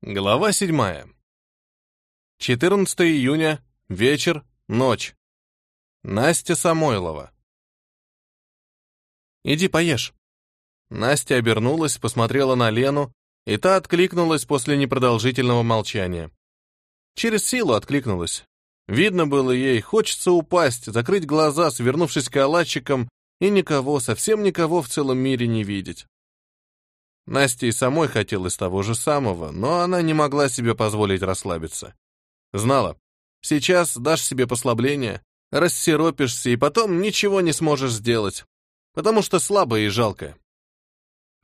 Глава 7. 14 июня, вечер, ночь. Настя Самойлова. «Иди поешь». Настя обернулась, посмотрела на Лену, и та откликнулась после непродолжительного молчания. Через силу откликнулась. Видно было ей, хочется упасть, закрыть глаза, свернувшись калачиком, и никого, совсем никого в целом мире не видеть. Насте и самой хотелось того же самого, но она не могла себе позволить расслабиться. Знала, сейчас дашь себе послабление, рассеропишься и потом ничего не сможешь сделать, потому что слабая и жалкая.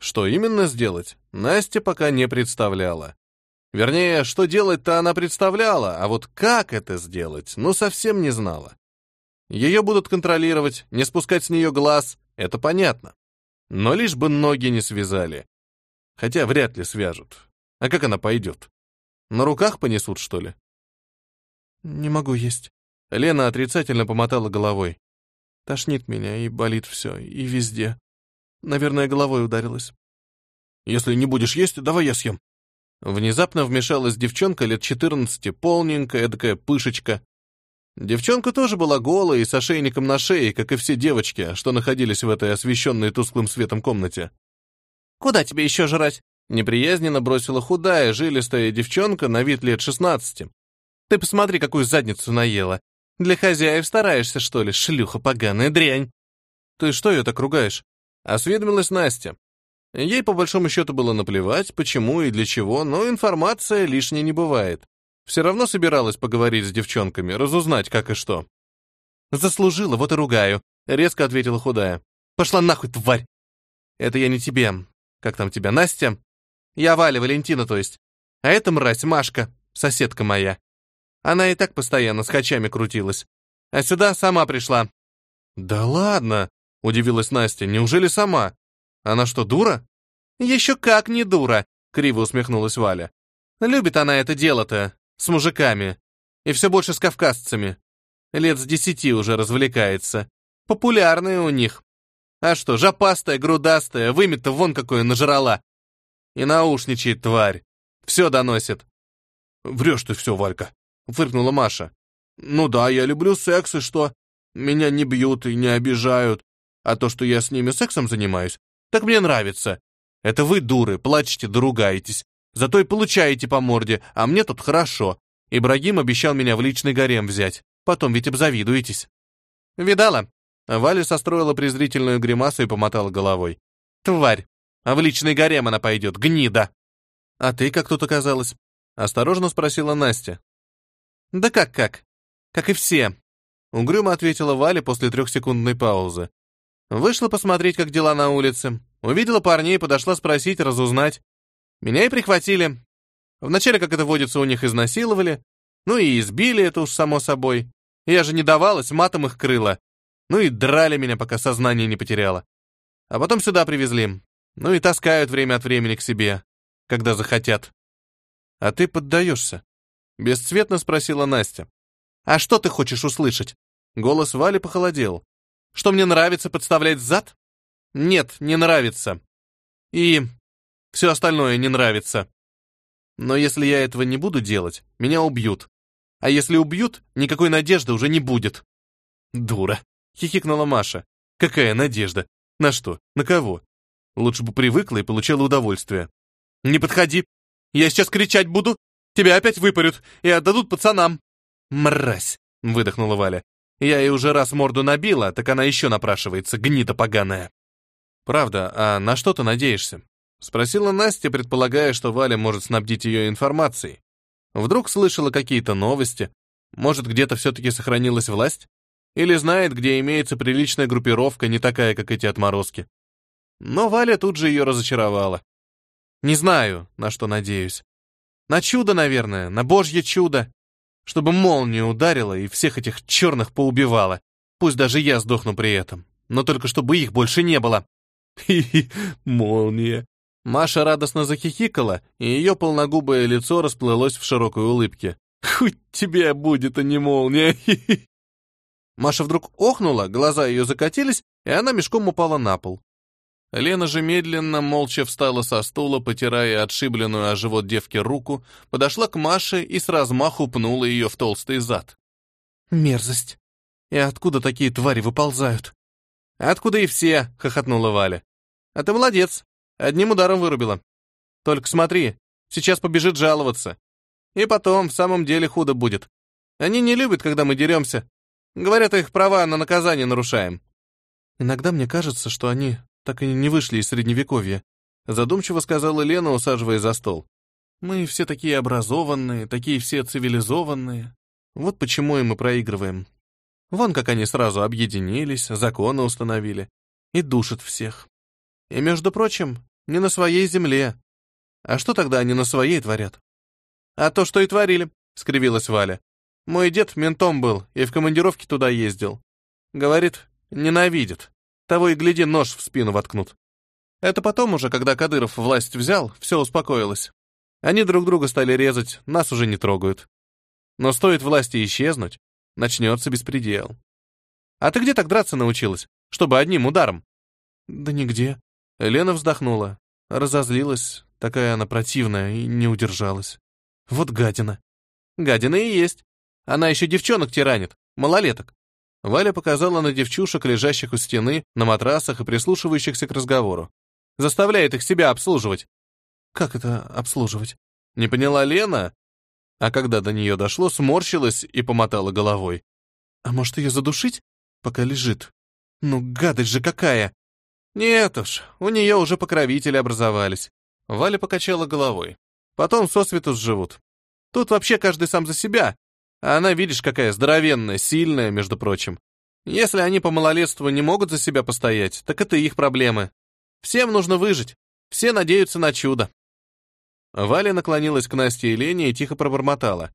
Что именно сделать, Настя пока не представляла. Вернее, что делать-то она представляла, а вот как это сделать, ну совсем не знала. Ее будут контролировать, не спускать с нее глаз, это понятно. Но лишь бы ноги не связали, Хотя вряд ли свяжут. А как она пойдет? На руках понесут, что ли? Не могу есть. Лена отрицательно помотала головой. Тошнит меня и болит все, и везде. Наверное, головой ударилась. Если не будешь есть, давай я съем. Внезапно вмешалась девчонка лет 14, полненькая, такая пышечка. Девчонка тоже была голая и с ошейником на шее, как и все девочки, что находились в этой освещенной тусклым светом комнате. Куда тебе еще жрать?» Неприязненно бросила худая, жилистая девчонка на вид лет шестнадцати. «Ты посмотри, какую задницу наела. Для хозяев стараешься, что ли, шлюха поганая дрянь?» «Ты что ее так ругаешь?» — осведомилась Настя. Ей, по большому счету, было наплевать, почему и для чего, но информация лишней не бывает. Все равно собиралась поговорить с девчонками, разузнать, как и что. «Заслужила, вот и ругаю», — резко ответила худая. «Пошла нахуй, тварь!» «Это я не тебе. Как там тебя, Настя? Я Валя, Валентина, то есть. А это мразь Машка, соседка моя. Она и так постоянно с хачами крутилась. А сюда сама пришла. Да ладно, удивилась Настя. Неужели сама? Она что, дура? Еще как не дура, криво усмехнулась Валя. Любит она это дело-то, с мужиками. И все больше с кавказцами. Лет с десяти уже развлекается. Популярные у них. А что, жопастая, грудастая, вымя-то вон какое нажрала. И наушничает тварь. Все доносит. Врешь ты все, Валька, фыркнула Маша. Ну да, я люблю секс, и что? Меня не бьют и не обижают. А то, что я с ними сексом занимаюсь, так мне нравится. Это вы, дуры, плачете да ругаетесь. Зато и получаете по морде, а мне тут хорошо. Ибрагим обещал меня в личный гарем взять. Потом ведь обзавидуетесь. Видала? Валя состроила презрительную гримасу и помотала головой. «Тварь! А в личный гарем она пойдет, гнида!» «А ты как тут оказалась?» — осторожно спросила Настя. «Да как-как? Как и все!» — угрюмо ответила Валя после трехсекундной паузы. Вышла посмотреть, как дела на улице. Увидела парней, подошла спросить, разузнать. Меня и прихватили. Вначале, как это водится, у них изнасиловали. Ну и избили, это уж само собой. Я же не давалась, матом их крыла. Ну и драли меня, пока сознание не потеряла. А потом сюда привезли. Ну и таскают время от времени к себе, когда захотят. А ты поддаешься? Бесцветно спросила Настя. А что ты хочешь услышать? Голос Вали похолодел. Что мне нравится подставлять зад? Нет, не нравится. И все остальное не нравится. Но если я этого не буду делать, меня убьют. А если убьют, никакой надежды уже не будет. Дура. — хихикнула Маша. «Какая надежда? На что? На кого? Лучше бы привыкла и получала удовольствие». «Не подходи! Я сейчас кричать буду! Тебя опять выпарют и отдадут пацанам!» «Мразь!» — выдохнула Валя. «Я ей уже раз морду набила, так она еще напрашивается, гнида поганая». «Правда, а на что ты надеешься?» — спросила Настя, предполагая, что Валя может снабдить ее информацией. Вдруг слышала какие-то новости. Может, где-то все-таки сохранилась власть? Или знает, где имеется приличная группировка, не такая, как эти отморозки. Но Валя тут же ее разочаровала. Не знаю, на что надеюсь. На чудо, наверное, на божье чудо. Чтобы молния ударила и всех этих черных поубивала. Пусть даже я сдохну при этом. Но только чтобы их больше не было. Хи-хи, молния. Маша радостно захихикала, и ее полногубое лицо расплылось в широкой улыбке. «Хоть тебе будет, а не молния!» Маша вдруг охнула, глаза ее закатились, и она мешком упала на пол. Лена же медленно, молча встала со стула, потирая отшибленную о живот девки руку, подошла к Маше и с размаху пнула ее в толстый зад. «Мерзость! И откуда такие твари выползают?» «Откуда и все!» — хохотнула Валя. «А ты молодец! Одним ударом вырубила. Только смотри, сейчас побежит жаловаться. И потом, в самом деле, худо будет. Они не любят, когда мы деремся. Говорят, их права на наказание нарушаем». «Иногда мне кажется, что они так и не вышли из Средневековья», задумчиво сказала Лена, усаживая за стол. «Мы все такие образованные, такие все цивилизованные. Вот почему и мы проигрываем. Вон как они сразу объединились, законы установили. И душат всех. И, между прочим, не на своей земле. А что тогда они на своей творят? А то, что и творили, — скривилась Валя. Мой дед ментом был и в командировке туда ездил. Говорит, ненавидит. Того и гляди, нож в спину воткнут. Это потом уже, когда Кадыров власть взял, все успокоилось. Они друг друга стали резать, нас уже не трогают. Но стоит власти исчезнуть, начнется беспредел. А ты где так драться научилась, чтобы одним ударом? Да нигде. Лена вздохнула, разозлилась, такая она противная, и не удержалась. Вот гадина. Гадина и есть. Она еще девчонок тиранит, малолеток. Валя показала на девчушек, лежащих у стены, на матрасах и прислушивающихся к разговору. Заставляет их себя обслуживать. Как это обслуживать? Не поняла Лена, а когда до нее дошло, сморщилась и помотала головой. А может, ее задушить, пока лежит? Ну, гадость же какая! Нет уж, у нее уже покровители образовались. Валя покачала головой. Потом сосвету сживут. Тут вообще каждый сам за себя, а она, видишь, какая здоровенная, сильная, между прочим. Если они по малолетству не могут за себя постоять, так это их проблемы. Всем нужно выжить. Все надеются на чудо. Валя наклонилась к Насте и Лене и тихо пробормотала.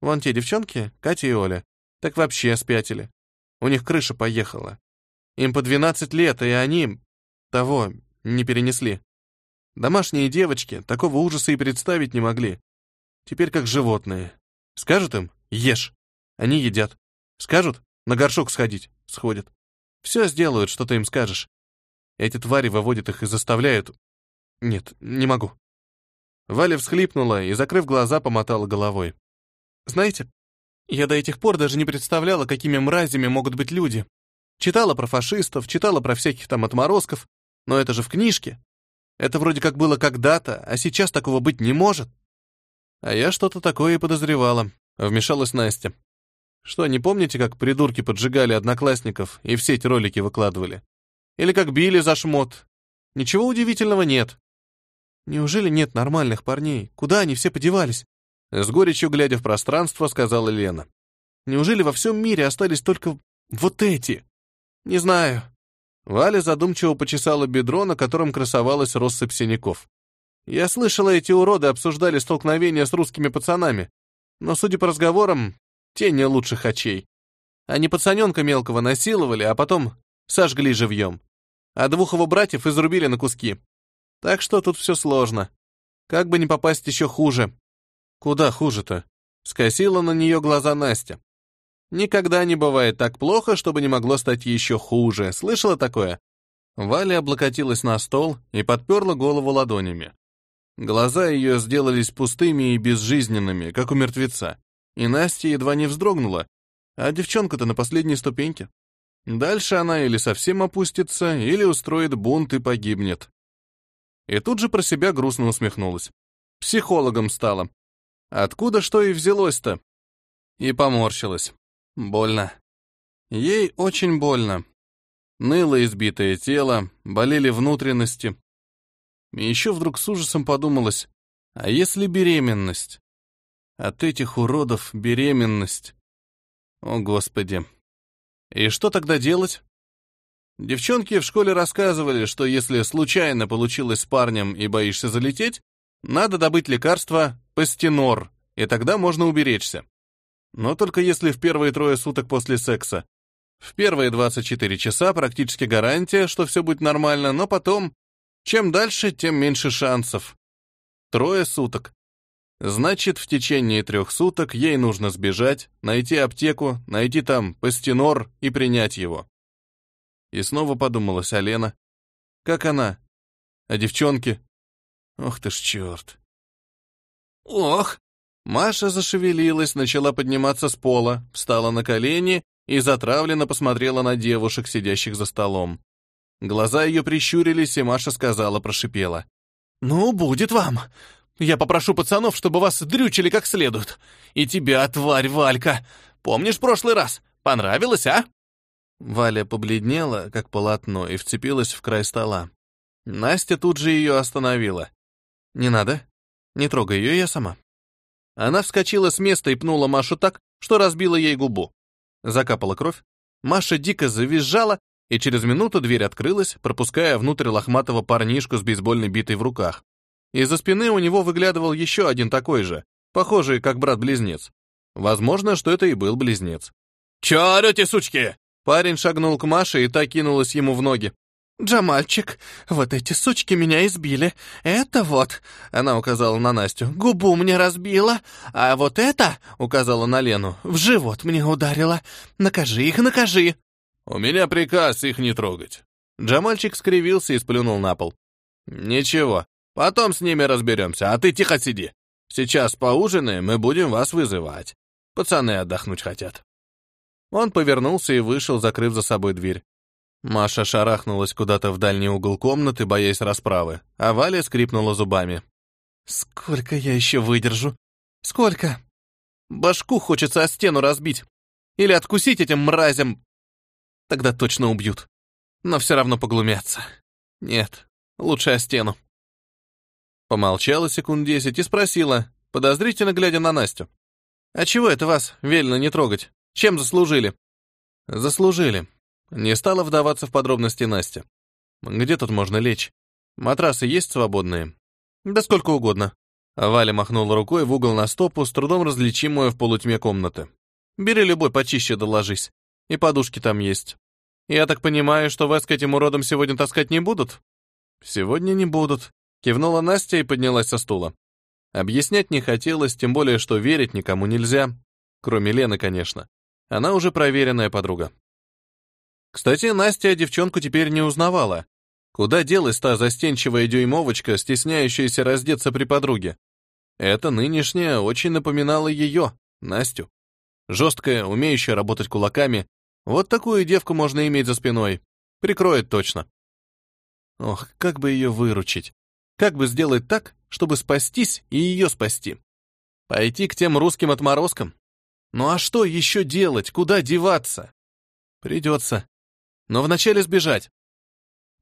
Вон те девчонки, Катя и Оля, так вообще спятили. У них крыша поехала. Им по 12 лет, и они того не перенесли. Домашние девочки такого ужаса и представить не могли. Теперь как животные. Скажут им Ешь. Они едят. Скажут, на горшок сходить. Сходят. Все сделают, что ты им скажешь. Эти твари выводят их и заставляют... Нет, не могу. Валя всхлипнула и, закрыв глаза, помотала головой. Знаете, я до этих пор даже не представляла, какими мразями могут быть люди. Читала про фашистов, читала про всяких там отморозков, но это же в книжке. Это вроде как было когда-то, а сейчас такого быть не может. А я что-то такое и подозревала. Вмешалась Настя. Что, не помните, как придурки поджигали одноклассников и все эти ролики выкладывали? Или как били за шмот? Ничего удивительного нет. Неужели нет нормальных парней? Куда они все подевались? С горечью глядя в пространство, сказала Лена. Неужели во всем мире остались только вот эти? Не знаю. Валя задумчиво почесала бедро, на котором красовалась россыпь синяков. Я слышала, эти уроды обсуждали столкновения с русскими пацанами но, судя по разговорам, те не лучших очей. Они пацаненка мелкого насиловали, а потом сожгли живьем. А двух его братьев изрубили на куски. Так что тут все сложно. Как бы не попасть еще хуже. Куда хуже-то? Скосила на нее глаза Настя. Никогда не бывает так плохо, чтобы не могло стать еще хуже. Слышала такое? Валя облокотилась на стол и подперла голову ладонями. Глаза ее сделались пустыми и безжизненными, как у мертвеца. И Настя едва не вздрогнула. А девчонка-то на последней ступеньке. Дальше она или совсем опустится, или устроит бунт и погибнет. И тут же про себя грустно усмехнулась. Психологом стала. Откуда что и взялось-то? И поморщилась. Больно. Ей очень больно. Ныло избитое тело, болели внутренности, и еще вдруг с ужасом подумалось, а если беременность? От этих уродов беременность. О, Господи. И что тогда делать? Девчонки в школе рассказывали, что если случайно получилось с парнем и боишься залететь, надо добыть лекарство пастенор, и тогда можно уберечься. Но только если в первые трое суток после секса. В первые 24 часа практически гарантия, что все будет нормально, но потом чем дальше, тем меньше шансов. Трое суток. Значит, в течение трех суток ей нужно сбежать, найти аптеку, найти там пастенор и принять его. И снова подумалась Алена. Как она? А девчонки? Ох ты ж черт. Ох! Маша зашевелилась, начала подниматься с пола, встала на колени и затравленно посмотрела на девушек, сидящих за столом. Глаза ее прищурились, и Маша сказала, прошипела. «Ну, будет вам. Я попрошу пацанов, чтобы вас дрючили как следует. И тебя, тварь Валька. Помнишь прошлый раз? Понравилось, а?» Валя побледнела, как полотно, и вцепилась в край стола. Настя тут же ее остановила. «Не надо. Не трогай ее, я сама». Она вскочила с места и пнула Машу так, что разбила ей губу. Закапала кровь. Маша дико завизжала, и через минуту дверь открылась, пропуская внутрь лохматого парнишку с бейсбольной битой в руках. Из-за спины у него выглядывал еще один такой же, похожий как брат-близнец. Возможно, что это и был близнец. «Чё орёте, сучки?» Парень шагнул к Маше, и та кинулась ему в ноги. «Джамальчик, вот эти сучки меня избили. Это вот...» — она указала на Настю. «Губу мне разбила. А вот это...» — указала на Лену. «В живот мне ударила. Накажи их, накажи!» «У меня приказ их не трогать». Джамальчик скривился и сплюнул на пол. «Ничего, потом с ними разберемся, а ты тихо сиди. Сейчас поужинаем, мы будем вас вызывать. Пацаны отдохнуть хотят». Он повернулся и вышел, закрыв за собой дверь. Маша шарахнулась куда-то в дальний угол комнаты, боясь расправы, а Валя скрипнула зубами. «Сколько я еще выдержу? Сколько? Башку хочется о стену разбить. Или откусить этим мразям. Тогда точно убьют. Но все равно поглумятся. Нет, лучше о стену». Помолчала секунд десять и спросила, подозрительно глядя на Настю. «А чего это вас велено не трогать? Чем заслужили?» «Заслужили», не стала вдаваться в подробности Настя. Где тут можно лечь? Матрасы есть свободные? Да сколько угодно. Валя махнула рукой в угол на стопу, с трудом различимую в полутьме комнаты. Бери любой почище да ложись. И подушки там есть. Я так понимаю, что вас к этим уродам сегодня таскать не будут? Сегодня не будут. Кивнула Настя и поднялась со стула. Объяснять не хотелось, тем более, что верить никому нельзя. Кроме Лены, конечно. Она уже проверенная подруга. Кстати, Настя девчонку теперь не узнавала. Куда делась та застенчивая дюймовочка, стесняющаяся раздеться при подруге? Это нынешняя очень напоминала ее, Настю. Жесткая, умеющая работать кулаками. Вот такую девку можно иметь за спиной. Прикроет точно. Ох, как бы ее выручить? Как бы сделать так, чтобы спастись и ее спасти? Пойти к тем русским отморозкам? Ну а что еще делать? Куда деваться? Придется но вначале сбежать.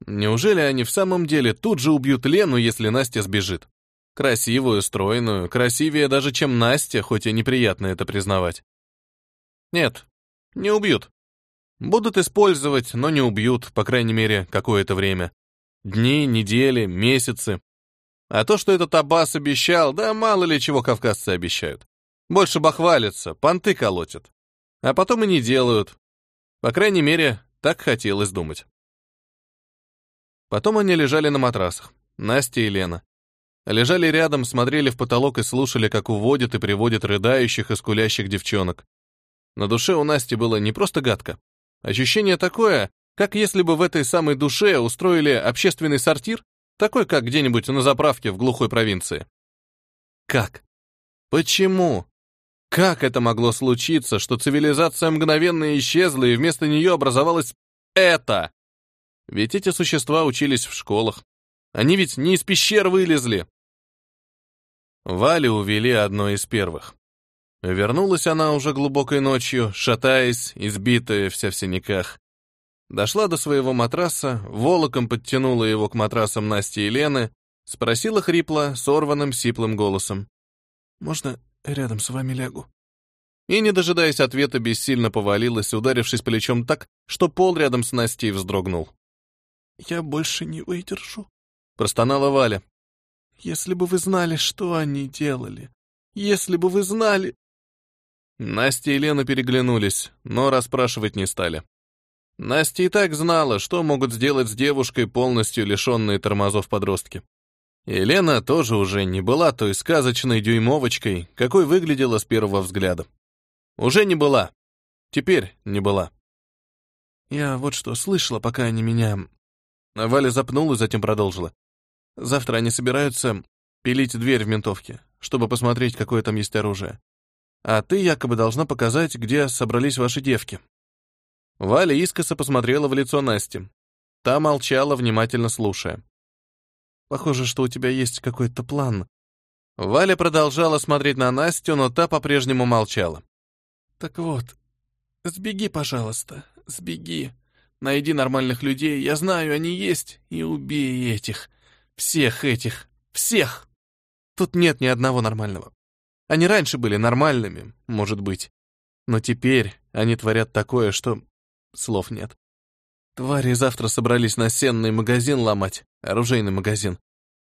Неужели они в самом деле тут же убьют Лену, если Настя сбежит? Красивую, стройную, красивее даже, чем Настя, хоть и неприятно это признавать. Нет, не убьют. Будут использовать, но не убьют, по крайней мере, какое-то время. Дни, недели, месяцы. А то, что этот Аббас обещал, да мало ли чего кавказцы обещают. Больше бахвалятся, понты колотят. А потом и не делают. По крайней мере, так хотелось думать. Потом они лежали на матрасах, Настя и Лена. Лежали рядом, смотрели в потолок и слушали, как уводят и приводят рыдающих и скулящих девчонок. На душе у Насти было не просто гадко. Ощущение такое, как если бы в этой самой душе устроили общественный сортир, такой, как где-нибудь на заправке в глухой провинции. Как? Почему? Как это могло случиться, что цивилизация мгновенно исчезла, и вместо нее образовалось это? Ведь эти существа учились в школах. Они ведь не из пещер вылезли. Валю увели одной из первых. Вернулась она уже глубокой ночью, шатаясь, избитая вся в синяках. Дошла до своего матраса, волоком подтянула его к матрасам Насти и Лены, спросила хрипло, сорванным, сиплым голосом. «Можно рядом с вами лягу». И, не дожидаясь ответа, бессильно повалилась, ударившись плечом так, что пол рядом с Настей вздрогнул. «Я больше не выдержу», — простонала Валя. «Если бы вы знали, что они делали! Если бы вы знали...» Настя и Лена переглянулись, но расспрашивать не стали. Настя и так знала, что могут сделать с девушкой, полностью лишенной тормозов подростки. Елена тоже уже не была той сказочной дюймовочкой, какой выглядела с первого взгляда. Уже не была. Теперь не была. Я вот что слышала, пока они меня Валя запнулась, затем продолжила. Завтра они собираются пилить дверь в ментовке, чтобы посмотреть, какое там есть оружие. А ты якобы должна показать, где собрались ваши девки. Валя искоса посмотрела в лицо Насти. Та молчала, внимательно слушая. Похоже, что у тебя есть какой-то план. Валя продолжала смотреть на Настю, но та по-прежнему молчала. Так вот, сбеги, пожалуйста, сбеги. Найди нормальных людей, я знаю, они есть, и убей этих. Всех этих. Всех. Тут нет ни одного нормального. Они раньше были нормальными, может быть. Но теперь они творят такое, что... Слов нет. Твари завтра собрались на сенный магазин ломать, оружейный магазин.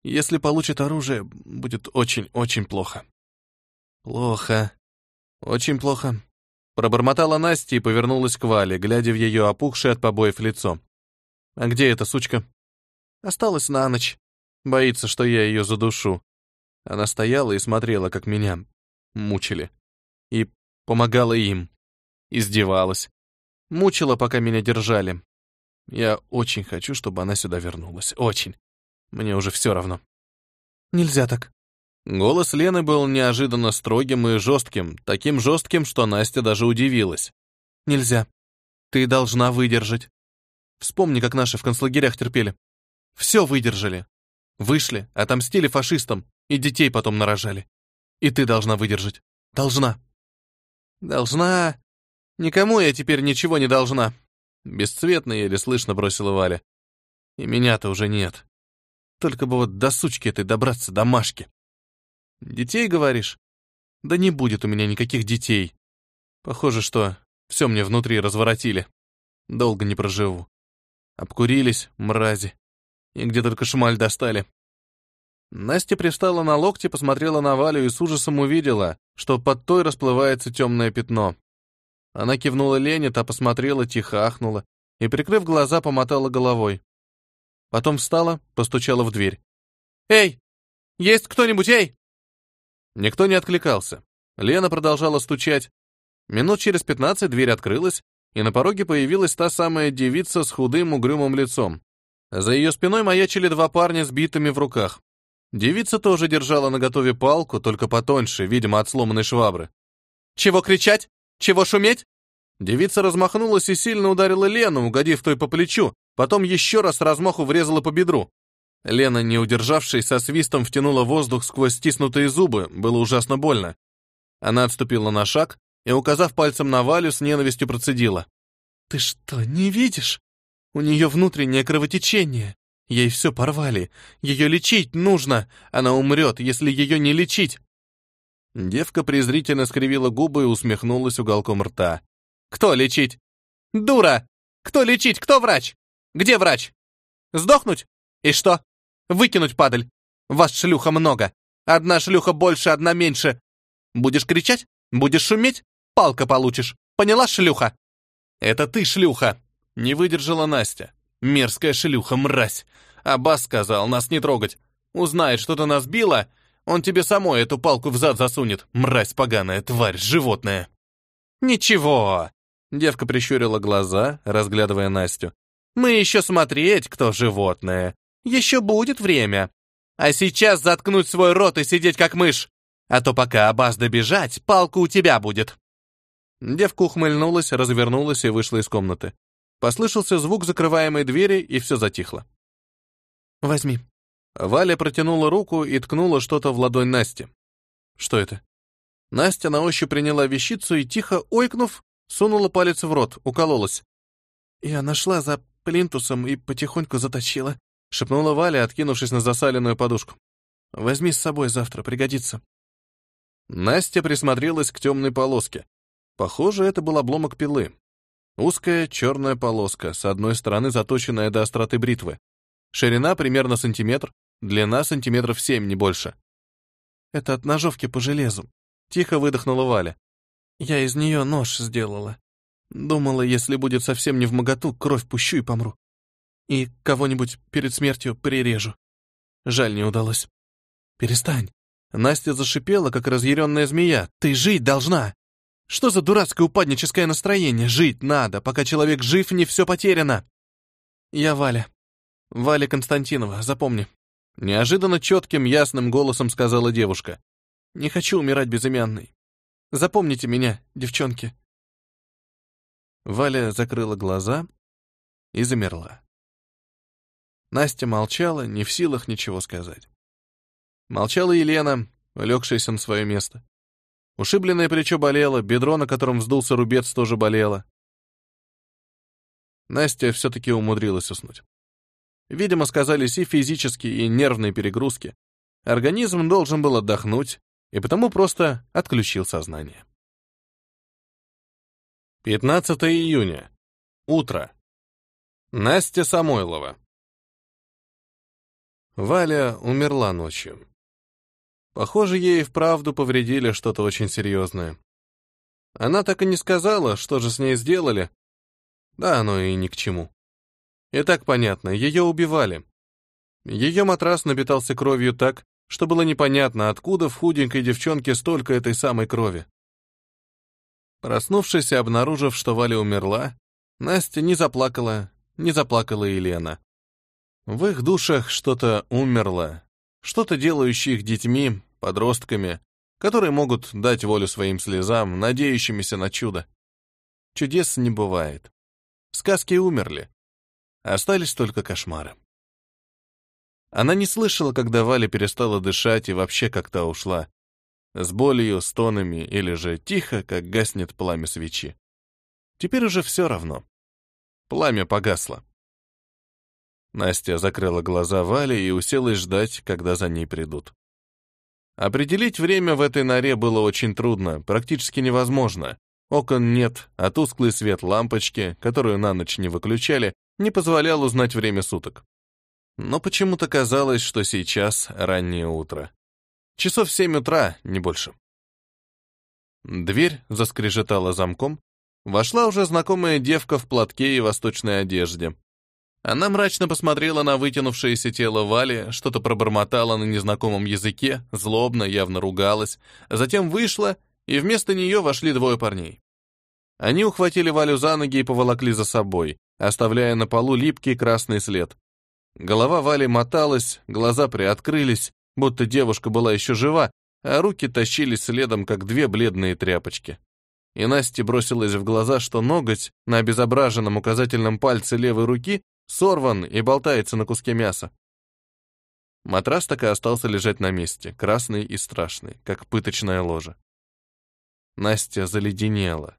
Если получат оружие, будет очень-очень плохо. Плохо. Очень плохо. Пробормотала Настя и повернулась к Вале, глядя в ее опухшее от побоев лицо. «А где эта сучка?» «Осталась на ночь. Боится, что я ее задушу». Она стояла и смотрела, как меня мучили. И помогала им. Издевалась. Мучила, пока меня держали. Я очень хочу, чтобы она сюда вернулась. Очень. Мне уже все равно. Нельзя так. Голос Лены был неожиданно строгим и жестким, таким жестким, что Настя даже удивилась. «Нельзя. Ты должна выдержать. Вспомни, как наши в концлагерях терпели. Все выдержали. Вышли, отомстили фашистам и детей потом нарожали. И ты должна выдержать. Должна». «Должна. Никому я теперь ничего не должна», — бесцветно еле слышно бросила Валя. «И меня-то уже нет. Только бы вот до сучки этой добраться, до Машки». Детей, говоришь? Да не будет у меня никаких детей. Похоже, что все мне внутри разворотили. Долго не проживу. Обкурились, мрази. И где только шмаль достали. Настя пристала на локте, посмотрела на Валю и с ужасом увидела, что под той расплывается темное пятно. Она кивнула Лене, та посмотрела, тихо ахнула и, прикрыв глаза, помотала головой. Потом встала, постучала в дверь. «Эй! Есть кто-нибудь, эй!» Никто не откликался. Лена продолжала стучать. Минут через пятнадцать дверь открылась, и на пороге появилась та самая девица с худым угрюмым лицом. За ее спиной маячили два парня с битами в руках. Девица тоже держала наготове палку, только потоньше, видимо, от сломанной швабры. «Чего кричать? Чего шуметь?» Девица размахнулась и сильно ударила Лену, угодив той по плечу, потом еще раз размаху врезала по бедру. Лена, не удержавшись, со свистом втянула воздух сквозь стиснутые зубы, было ужасно больно. Она отступила на шаг и, указав пальцем на Валю, с ненавистью процедила. «Ты что, не видишь? У нее внутреннее кровотечение. Ей все порвали. Ее лечить нужно. Она умрет, если ее не лечить». Девка презрительно скривила губы и усмехнулась уголком рта. «Кто лечить? Дура! Кто лечить? Кто врач? Где врач? Сдохнуть? И что? Выкинуть, падаль! Вас шлюха много. Одна шлюха больше, одна меньше. Будешь кричать? Будешь шуметь? Палка получишь. Поняла, шлюха? Это ты, шлюха! Не выдержала Настя. Мерзкая шлюха, мразь. Аббас сказал, нас не трогать. Узнает, что ты нас била, он тебе самой эту палку в зад засунет. Мразь поганая, тварь, животное. Ничего. Девка прищурила глаза, разглядывая Настю. Мы еще смотреть, кто животное. Еще будет время. А сейчас заткнуть свой рот и сидеть как мышь. А то пока Абаз добежать, палка у тебя будет». Девка ухмыльнулась, развернулась и вышла из комнаты. Послышался звук закрываемой двери, и все затихло. «Возьми». Валя протянула руку и ткнула что-то в ладонь Насти. «Что это?» Настя на ощупь приняла вещицу и, тихо ойкнув, сунула палец в рот, укололась. «Я нашла за плинтусом и потихоньку заточила. — шепнула Валя, откинувшись на засаленную подушку. «Возьми с собой завтра, пригодится». Настя присмотрелась к темной полоске. Похоже, это был обломок пилы. Узкая черная полоска, с одной стороны заточенная до остроты бритвы. Ширина примерно сантиметр, длина сантиметров семь, не больше. «Это от ножовки по железу», — тихо выдохнула Валя. «Я из нее нож сделала. Думала, если будет совсем не в моготу, кровь пущу и помру и кого-нибудь перед смертью прирежу. Жаль, не удалось. Перестань. Настя зашипела, как разъяренная змея. Ты жить должна. Что за дурацкое упадническое настроение? Жить надо, пока человек жив, не все потеряно. Я Валя. Валя Константинова, запомни. Неожиданно четким, ясным голосом сказала девушка. Не хочу умирать безымянной. Запомните меня, девчонки. Валя закрыла глаза и замерла. Настя молчала, не в силах ничего сказать. Молчала Елена, улегшаяся на свое место. Ушибленное плечо болело, бедро, на котором вздулся рубец, тоже болело. Настя все-таки умудрилась уснуть. Видимо, сказались и физические, и нервные перегрузки. Организм должен был отдохнуть, и потому просто отключил сознание. 15 июня. Утро. Настя Самойлова. Валя умерла ночью. Похоже, ей вправду повредили что-то очень серьезное. Она так и не сказала, что же с ней сделали. Да, оно и ни к чему. И так понятно, ее убивали. Ее матрас напитался кровью так, что было непонятно, откуда в худенькой девчонке столько этой самой крови. Проснувшись и обнаружив, что Валя умерла, Настя не заплакала, не заплакала и Лена. В их душах что-то умерло, что-то делающее их детьми, подростками, которые могут дать волю своим слезам, надеющимися на чудо. Чудес не бывает. Сказки умерли. Остались только кошмары. Она не слышала, когда Валя перестала дышать и вообще как-то ушла. С болью, стонами или же тихо, как гаснет пламя свечи. Теперь уже все равно. Пламя погасло. Настя закрыла глаза Вали и уселась ждать, когда за ней придут. Определить время в этой норе было очень трудно, практически невозможно. Окон нет, а тусклый свет лампочки, которую на ночь не выключали, не позволял узнать время суток. Но почему-то казалось, что сейчас раннее утро. Часов семь утра, не больше. Дверь заскрежетала замком. Вошла уже знакомая девка в платке и восточной одежде. Она мрачно посмотрела на вытянувшееся тело Вали, что-то пробормотала на незнакомом языке, злобно, явно ругалась, затем вышла, и вместо нее вошли двое парней. Они ухватили Валю за ноги и поволокли за собой, оставляя на полу липкий красный след. Голова Вали моталась, глаза приоткрылись, будто девушка была еще жива, а руки тащились следом, как две бледные тряпочки. И Насте бросилось в глаза, что ноготь на обезображенном указательном пальце левой руки сорван и болтается на куске мяса. Матрас так и остался лежать на месте, красный и страшный, как пыточная ложа. Настя заледенела.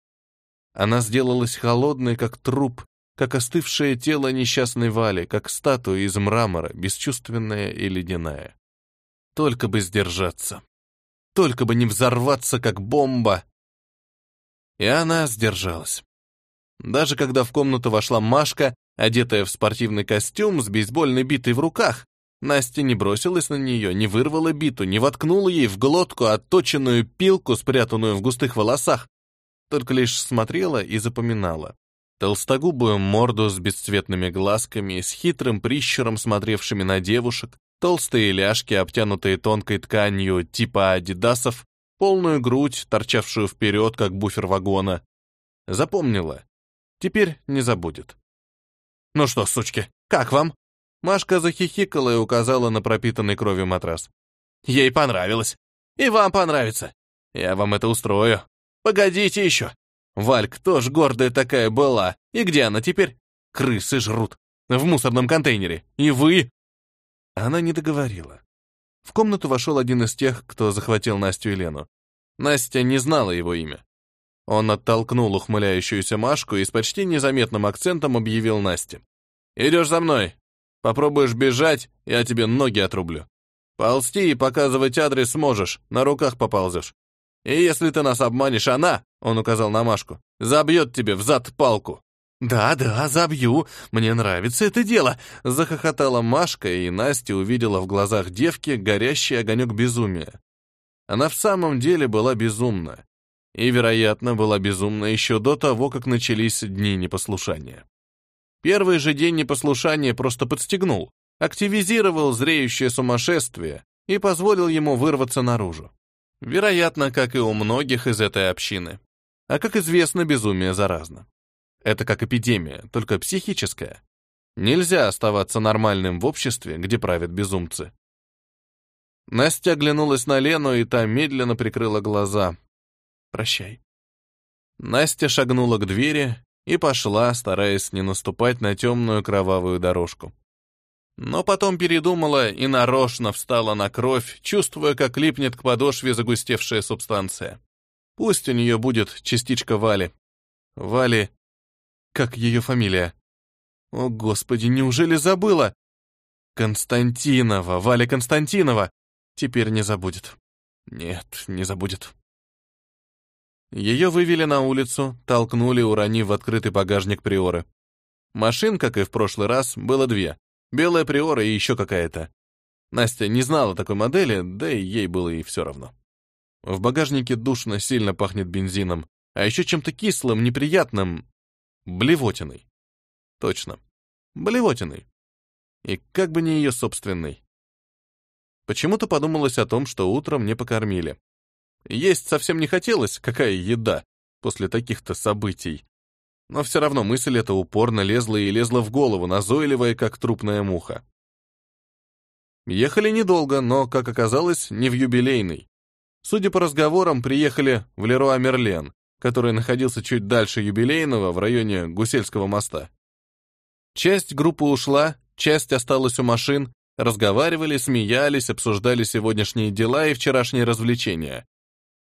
Она сделалась холодной, как труп, как остывшее тело несчастной Вали, как статуя из мрамора, бесчувственная и ледяная. Только бы сдержаться. Только бы не взорваться, как бомба. И она сдержалась. Даже когда в комнату вошла Машка, одетая в спортивный костюм с бейсбольной битой в руках, Настя не бросилась на нее, не вырвала биту, не воткнула ей в глотку отточенную пилку, спрятанную в густых волосах, только лишь смотрела и запоминала. Толстогубую морду с бесцветными глазками, с хитрым прищуром, смотревшими на девушек, толстые ляжки, обтянутые тонкой тканью типа адидасов, полную грудь, торчавшую вперед, как буфер вагона. Запомнила. Теперь не забудет. «Ну что, сучки, как вам?» Машка захихикала и указала на пропитанный кровью матрас. «Ей понравилось. И вам понравится. Я вам это устрою. Погодите еще. Вальк тоже гордая такая была. И где она теперь? Крысы жрут. В мусорном контейнере. И вы...» Она не договорила. В комнату вошел один из тех, кто захватил Настю и Лену. Настя не знала его имя. Он оттолкнул ухмыляющуюся Машку и с почти незаметным акцентом объявил Насте. «Идешь за мной. Попробуешь бежать, я тебе ноги отрублю. Ползти и показывать адрес сможешь, на руках поползешь. И если ты нас обманешь, она, он указал на Машку, забьет тебе в зад палку. «Да-да, забью, мне нравится это дело!» Захохотала Машка, и Настя увидела в глазах девки горящий огонек безумия. Она в самом деле была безумна. И, вероятно, была безумна еще до того, как начались дни непослушания. Первый же день непослушания просто подстегнул, активизировал зреющее сумасшествие и позволил ему вырваться наружу. Вероятно, как и у многих из этой общины. А как известно, безумие заразно. Это как эпидемия, только психическая. Нельзя оставаться нормальным в обществе, где правят безумцы. Настя оглянулась на Лену, и та медленно прикрыла глаза. «Прощай». Настя шагнула к двери и пошла, стараясь не наступать на темную кровавую дорожку. Но потом передумала и нарочно встала на кровь, чувствуя, как липнет к подошве загустевшая субстанция. Пусть у нее будет частичка Вали. Вали... Как ее фамилия? О, Господи, неужели забыла? Константинова, Валя Константинова. Теперь не забудет. Нет, не забудет. Ее вывели на улицу, толкнули, уронив в открытый багажник Приоры. Машин, как и в прошлый раз, было две. Белая Приора и еще какая-то. Настя не знала такой модели, да и ей было и все равно. В багажнике душно, сильно пахнет бензином, а еще чем-то кислым, неприятным, блевотиной. Точно. Болевотиной. И как бы не ее собственной. Почему-то подумалось о том, что утром не покормили. Есть совсем не хотелось, какая еда после таких-то событий. Но все равно мысль эта упорно лезла и лезла в голову, назойливая, как трупная муха. Ехали недолго, но, как оказалось, не в юбилейный. Судя по разговорам, приехали в Леруа Мерлен, который находился чуть дальше юбилейного, в районе Гусельского моста. Часть группы ушла, часть осталась у машин, разговаривали, смеялись, обсуждали сегодняшние дела и вчерашние развлечения.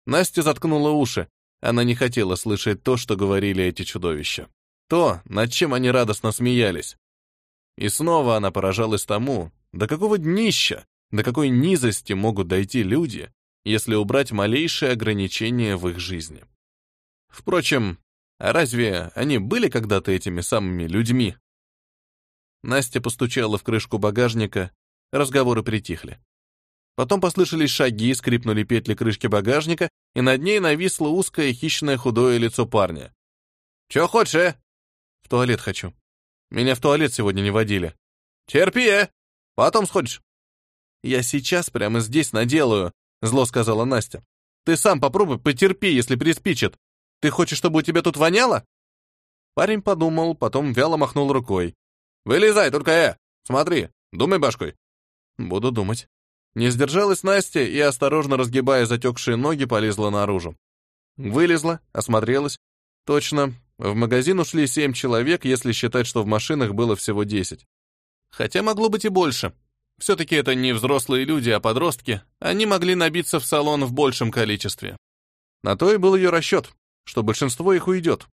Настя заткнула уши. Она не хотела слышать то, что говорили эти чудовища. То, над чем они радостно смеялись. И снова она поражалась тому, до какого днища, до какой низости могут дойти люди, если убрать малейшие ограничения в их жизни. Впрочем, а разве они были когда-то этими самыми людьми? Настя постучала в крышку багажника, разговоры притихли. Потом послышались шаги, скрипнули петли крышки багажника, и над ней нависло узкое хищное худое лицо парня. «Чё хочешь, э?» «В туалет хочу. Меня в туалет сегодня не водили». «Терпи, э! Потом сходишь». «Я сейчас прямо здесь наделаю», — зло сказала Настя. «Ты сам попробуй, потерпи, если приспичит. Ты хочешь, чтобы у тебя тут воняло?» Парень подумал, потом вяло махнул рукой. Вылезай, только э! Смотри, думай башкой. Буду думать. Не сдержалась Настя и, осторожно разгибая затекшие ноги, полезла наружу. Вылезла, осмотрелась. Точно, в магазин ушли семь человек, если считать, что в машинах было всего десять. Хотя могло быть и больше. Все-таки это не взрослые люди, а подростки. Они могли набиться в салон в большем количестве. На то и был ее расчет, что большинство их уйдет.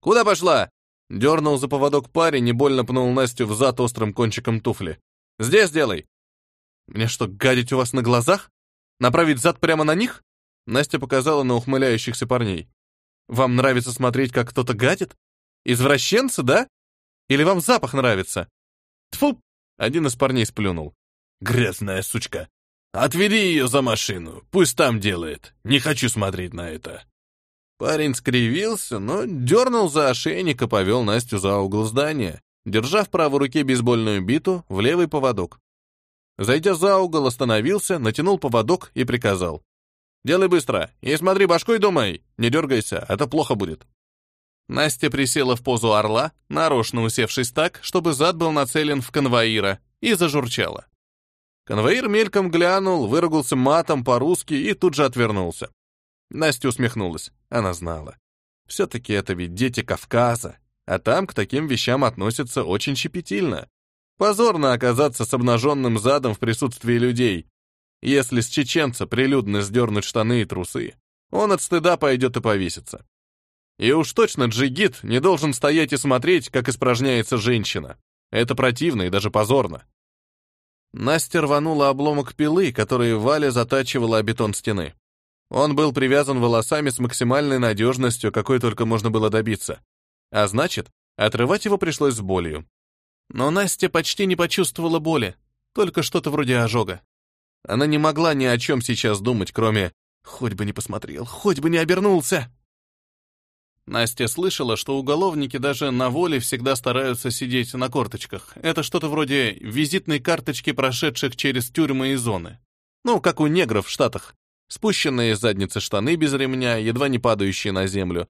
«Куда пошла?» Дернул за поводок парень и больно пнул Настю в зад острым кончиком туфли. «Здесь делай!» «Мне что, гадить у вас на глазах? Направить зад прямо на них?» Настя показала на ухмыляющихся парней. «Вам нравится смотреть, как кто-то гадит? Извращенцы, да? Или вам запах нравится?» Тфу! Один из парней сплюнул. «Грязная сучка! Отведи ее за машину, пусть там делает. Не хочу смотреть на это!» Парень скривился, но дернул за ошейник и повел Настю за угол здания, держа в правой руке бейсбольную биту, в левый поводок. Зайдя за угол, остановился, натянул поводок и приказал. «Делай быстро, и смотри башкой думай, не дергайся, это плохо будет». Настя присела в позу орла, нарочно усевшись так, чтобы зад был нацелен в конвоира, и зажурчала. Конвоир мельком глянул, выругался матом по-русски и тут же отвернулся. Настя усмехнулась. Она знала. Все-таки это ведь дети Кавказа, а там к таким вещам относятся очень щепетильно. Позорно оказаться с обнаженным задом в присутствии людей. Если с чеченца прилюдно сдернуть штаны и трусы, он от стыда пойдет и повесится. И уж точно джигит не должен стоять и смотреть, как испражняется женщина. Это противно и даже позорно. Настя рванула обломок пилы, который Валя затачивала о бетон стены. Он был привязан волосами с максимальной надежностью, какой только можно было добиться. А значит, отрывать его пришлось с болью. Но Настя почти не почувствовала боли, только что-то вроде ожога. Она не могла ни о чем сейчас думать, кроме «хоть бы не посмотрел, хоть бы не обернулся». Настя слышала, что уголовники даже на воле всегда стараются сидеть на корточках. Это что-то вроде визитной карточки прошедших через тюрьмы и зоны. Ну, как у негров в Штатах. Спущенные из задницы штаны без ремня, едва не падающие на землю.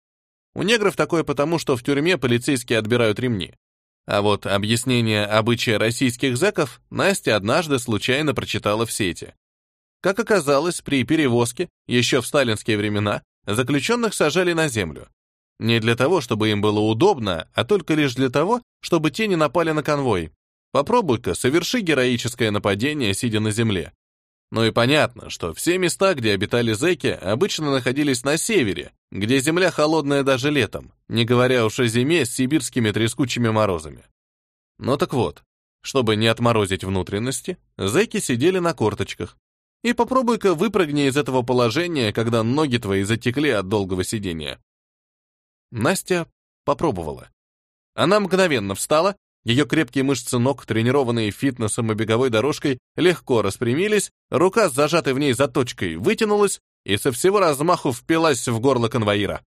У негров такое потому, что в тюрьме полицейские отбирают ремни. А вот объяснение обычая российских зэков Настя однажды случайно прочитала в сети. Как оказалось, при перевозке, еще в сталинские времена, заключенных сажали на землю. Не для того, чтобы им было удобно, а только лишь для того, чтобы те не напали на конвой. Попробуй-ка, соверши героическое нападение, сидя на земле. Ну и понятно, что все места, где обитали зэки, обычно находились на севере, где земля холодная даже летом, не говоря уж о зиме с сибирскими трескучими морозами. Ну так вот, чтобы не отморозить внутренности, зэки сидели на корточках. И попробуй-ка выпрыгни из этого положения, когда ноги твои затекли от долгого сидения. Настя попробовала. Она мгновенно встала, ее крепкие мышцы ног, тренированные фитнесом и беговой дорожкой, легко распрямились, рука с зажатой в ней заточкой вытянулась и со всего размаху впилась в горло конвоира.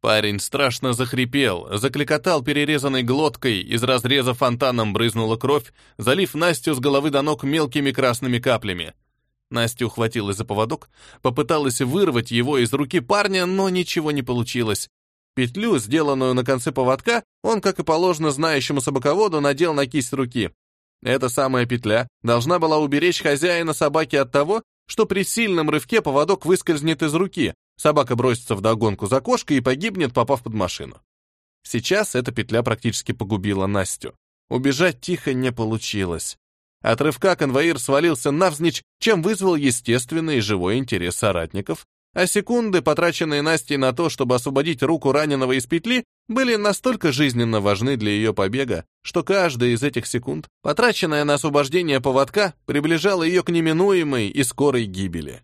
Парень страшно захрипел, закликотал перерезанной глоткой, из разреза фонтаном брызнула кровь, залив Настю с головы до ног мелкими красными каплями. Настя ухватилась за поводок, попыталась вырвать его из руки парня, но ничего не получилось. Петлю, сделанную на конце поводка, он, как и положено знающему собаководу, надел на кисть руки. Эта самая петля должна была уберечь хозяина собаки от того, что при сильном рывке поводок выскользнет из руки, собака бросится в догонку за кошкой и погибнет, попав под машину. Сейчас эта петля практически погубила Настю. Убежать тихо не получилось. От рывка конвоир свалился навзничь, чем вызвал естественный и живой интерес соратников, а секунды, потраченные Настей на то, чтобы освободить руку раненого из петли, были настолько жизненно важны для ее побега, что каждая из этих секунд, потраченная на освобождение поводка, приближала ее к неминуемой и скорой гибели.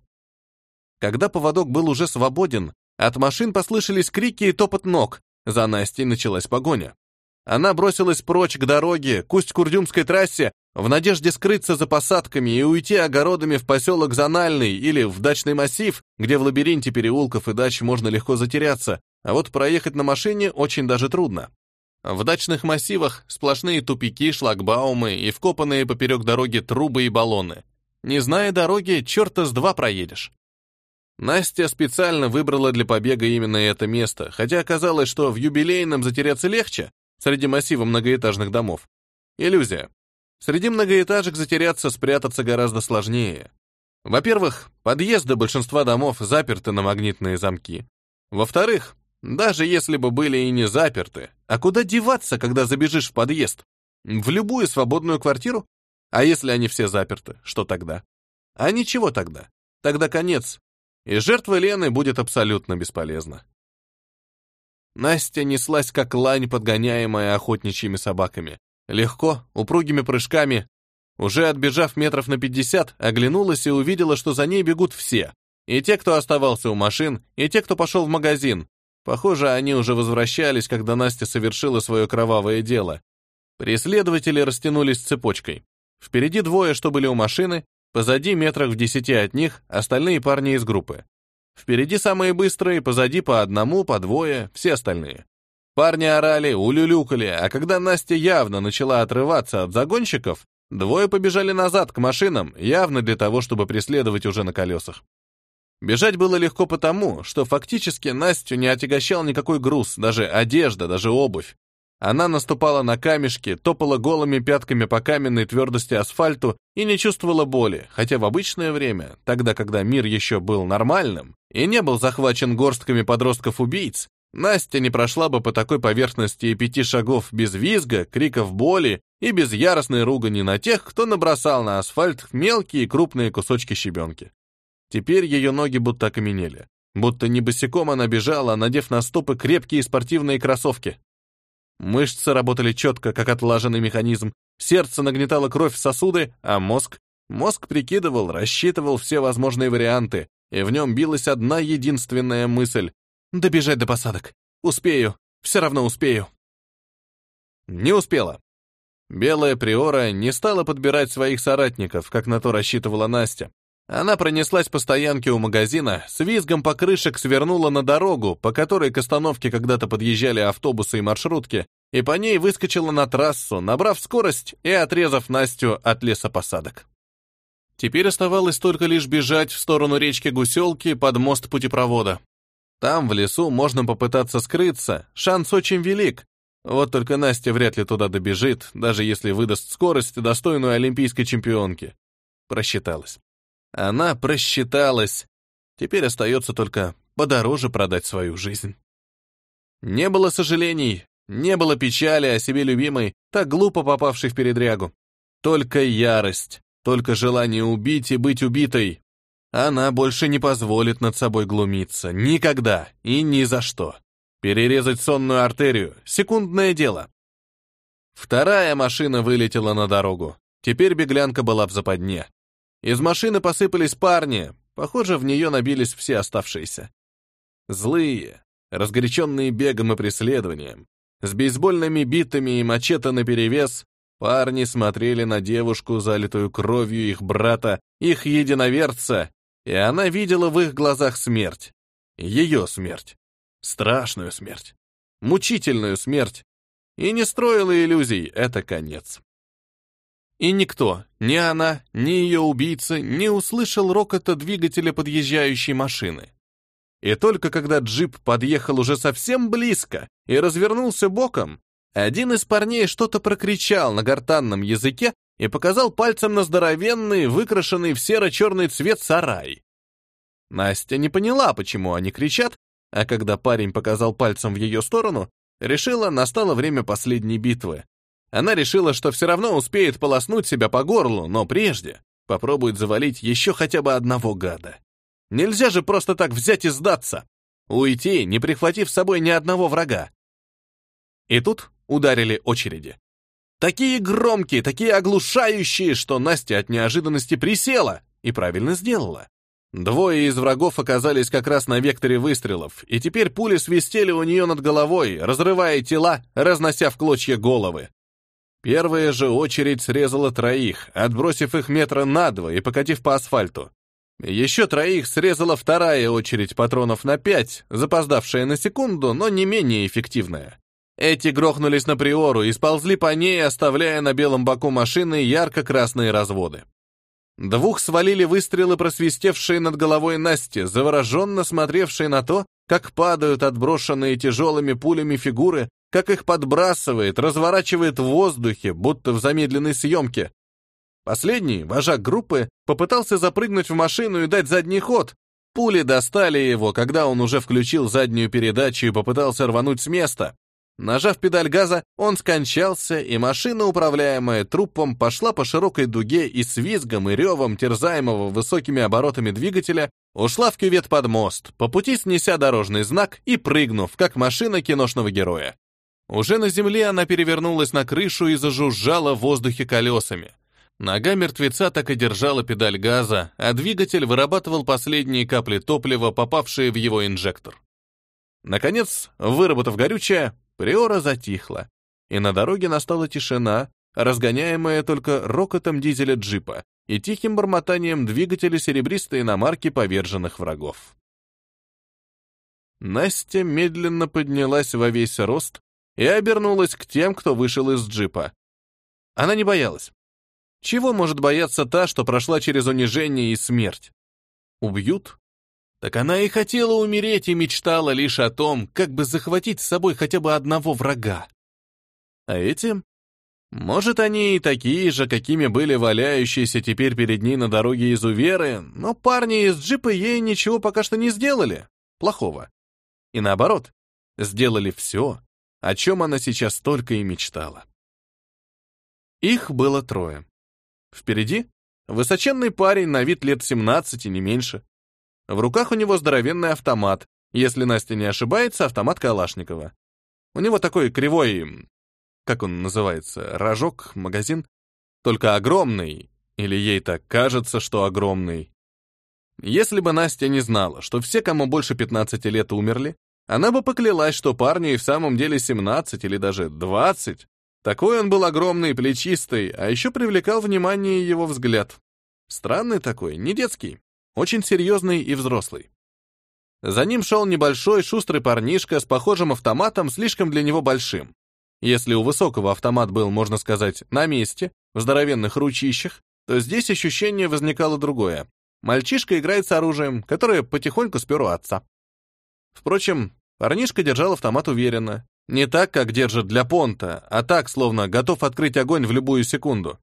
Когда поводок был уже свободен, от машин послышались крики и топот ног, за Настей началась погоня. Она бросилась прочь к дороге, к Усть-Курдюмской трассе, в надежде скрыться за посадками и уйти огородами в поселок Зональный или в дачный массив, где в лабиринте переулков и дач можно легко затеряться, а вот проехать на машине очень даже трудно. В дачных массивах сплошные тупики, шлагбаумы и вкопанные поперек дороги трубы и баллоны. Не зная дороги, черта с два проедешь. Настя специально выбрала для побега именно это место, хотя оказалось, что в юбилейном затеряться легче, среди массива многоэтажных домов. Иллюзия. Среди многоэтажек затеряться, спрятаться гораздо сложнее. Во-первых, подъезды большинства домов заперты на магнитные замки. Во-вторых, даже если бы были и не заперты, а куда деваться, когда забежишь в подъезд? В любую свободную квартиру? А если они все заперты, что тогда? А ничего тогда. Тогда конец. И жертва Лены будет абсолютно бесполезна. Настя неслась как лань, подгоняемая охотничьими собаками. Легко, упругими прыжками. Уже отбежав метров на пятьдесят, оглянулась и увидела, что за ней бегут все. И те, кто оставался у машин, и те, кто пошел в магазин. Похоже, они уже возвращались, когда Настя совершила свое кровавое дело. Преследователи растянулись цепочкой. Впереди двое, что были у машины, позади метрах в десяти от них остальные парни из группы. Впереди самые быстрые, позади по одному, по двое, все остальные. Парни орали, улюлюкали, а когда Настя явно начала отрываться от загонщиков, двое побежали назад к машинам, явно для того, чтобы преследовать уже на колесах. Бежать было легко потому, что фактически Настю не отягощал никакой груз, даже одежда, даже обувь. Она наступала на камешки, топала голыми пятками по каменной твердости асфальту и не чувствовала боли, хотя в обычное время, тогда, когда мир еще был нормальным и не был захвачен горстками подростков-убийц, Настя не прошла бы по такой поверхности и пяти шагов без визга, криков боли и без яростной ругани на тех, кто набросал на асфальт мелкие и крупные кусочки щебенки. Теперь ее ноги будто окаменели. Будто не босиком она бежала, надев на стопы крепкие спортивные кроссовки. Мышцы работали четко, как отлаженный механизм. Сердце нагнетало кровь в сосуды, а мозг... Мозг прикидывал, рассчитывал все возможные варианты, и в нем билась одна единственная мысль Добежать до посадок. Успею. Все равно успею. Не успела. Белая приора не стала подбирать своих соратников, как на то рассчитывала Настя. Она пронеслась по стоянке у магазина, с визгом покрышек свернула на дорогу, по которой к остановке когда-то подъезжали автобусы и маршрутки, и по ней выскочила на трассу, набрав скорость и отрезав Настю от лесопосадок. Теперь оставалось только лишь бежать в сторону речки Гуселки под мост путепровода. Там, в лесу, можно попытаться скрыться, шанс очень велик. Вот только Настя вряд ли туда добежит, даже если выдаст скорость, достойную олимпийской чемпионки. Просчиталась. Она просчиталась. Теперь остается только подороже продать свою жизнь. Не было сожалений, не было печали о себе любимой, так глупо попавшей в передрягу. Только ярость, только желание убить и быть убитой. Она больше не позволит над собой глумиться. Никогда и ни за что. Перерезать сонную артерию — секундное дело. Вторая машина вылетела на дорогу. Теперь беглянка была в западне. Из машины посыпались парни. Похоже, в нее набились все оставшиеся. Злые, разгоряченные бегом и преследованием, с бейсбольными битами и мачете наперевес, парни смотрели на девушку, залитую кровью их брата, их единоверца, и она видела в их глазах смерть. Ее смерть. Страшную смерть. Мучительную смерть. И не строила иллюзий, это конец. И никто, ни она, ни ее убийца, не услышал рокота двигателя подъезжающей машины. И только когда джип подъехал уже совсем близко и развернулся боком, один из парней что-то прокричал на гортанном языке и показал пальцем на здоровенный, выкрашенный в серо-черный цвет сарай. Настя не поняла, почему они кричат, а когда парень показал пальцем в ее сторону, решила, настало время последней битвы. Она решила, что все равно успеет полоснуть себя по горлу, но прежде попробует завалить еще хотя бы одного гада. Нельзя же просто так взять и сдаться. Уйти, не прихватив с собой ни одного врага. И тут ударили очереди. Такие громкие, такие оглушающие, что Настя от неожиданности присела и правильно сделала. Двое из врагов оказались как раз на векторе выстрелов, и теперь пули свистели у нее над головой, разрывая тела, разнося в клочья головы. Первая же очередь срезала троих, отбросив их метра на два и покатив по асфальту. Еще троих срезала вторая очередь патронов на пять, запоздавшая на секунду, но не менее эффективная. Эти грохнулись на приору и сползли по ней, оставляя на белом боку машины ярко-красные разводы. Двух свалили выстрелы, просвистевшие над головой Насти, завороженно смотревшие на то, как падают отброшенные тяжелыми пулями фигуры, как их подбрасывает, разворачивает в воздухе, будто в замедленной съемке, Последний, вожак группы, попытался запрыгнуть в машину и дать задний ход. Пули достали его, когда он уже включил заднюю передачу и попытался рвануть с места. Нажав педаль газа, он скончался, и машина, управляемая трупом, пошла по широкой дуге и с визгом и ревом, терзаемого высокими оборотами двигателя, ушла в кювет под мост, по пути снеся дорожный знак и прыгнув, как машина киношного героя. Уже на земле она перевернулась на крышу и зажужжала в воздухе колесами. Нога мертвеца так и держала педаль газа, а двигатель вырабатывал последние капли топлива, попавшие в его инжектор. Наконец, выработав горючее, Приора затихла, и на дороге настала тишина, разгоняемая только рокотом дизеля джипа и тихим бормотанием двигателя серебристой иномарки поверженных врагов. Настя медленно поднялась во весь рост и обернулась к тем, кто вышел из джипа. Она не боялась. Чего может бояться та, что прошла через унижение и смерть? Убьют? Так она и хотела умереть и мечтала лишь о том, как бы захватить с собой хотя бы одного врага. А эти? Может, они и такие же, какими были валяющиеся теперь перед ней на дороге изуверы, но парни из джипа ей ничего пока что не сделали. Плохого. И наоборот, сделали все, о чем она сейчас только и мечтала. Их было трое. Впереди высоченный парень на вид лет 17 и не меньше. В руках у него здоровенный автомат. Если Настя не ошибается, автомат Калашникова. У него такой кривой, как он называется, рожок, магазин, только огромный, или ей так кажется, что огромный. Если бы Настя не знала, что все, кому больше 15 лет, умерли, она бы поклялась, что парню и в самом деле 17 или даже 20, такой он был огромный, плечистый, а еще привлекал внимание его взгляд. Странный такой, не детский, очень серьезный и взрослый. За ним шел небольшой, шустрый парнишка с похожим автоматом, слишком для него большим. Если у высокого автомат был, можно сказать, на месте, в здоровенных ручищах, то здесь ощущение возникало другое. Мальчишка играет с оружием, которое потихоньку спер у отца. Впрочем, парнишка держал автомат уверенно, Не так, как держит для понта, а так, словно готов открыть огонь в любую секунду.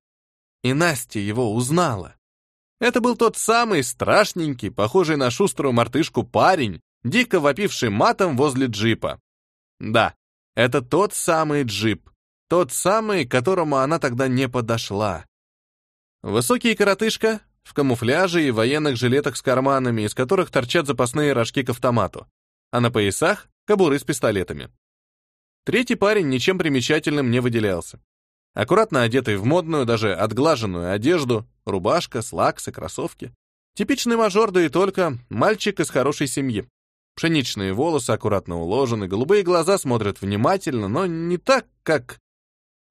И Настя его узнала. Это был тот самый страшненький, похожий на шуструю мартышку парень, дико вопивший матом возле джипа. Да, это тот самый джип, тот самый, к которому она тогда не подошла. Высокий коротышка, в камуфляже и военных жилетах с карманами, из которых торчат запасные рожки к автомату, а на поясах — кобуры с пистолетами. Третий парень ничем примечательным не выделялся. Аккуратно одетый в модную, даже отглаженную одежду, рубашка, слаксы, кроссовки. Типичный мажор, да и только мальчик из хорошей семьи. Пшеничные волосы аккуратно уложены, голубые глаза смотрят внимательно, но не так, как...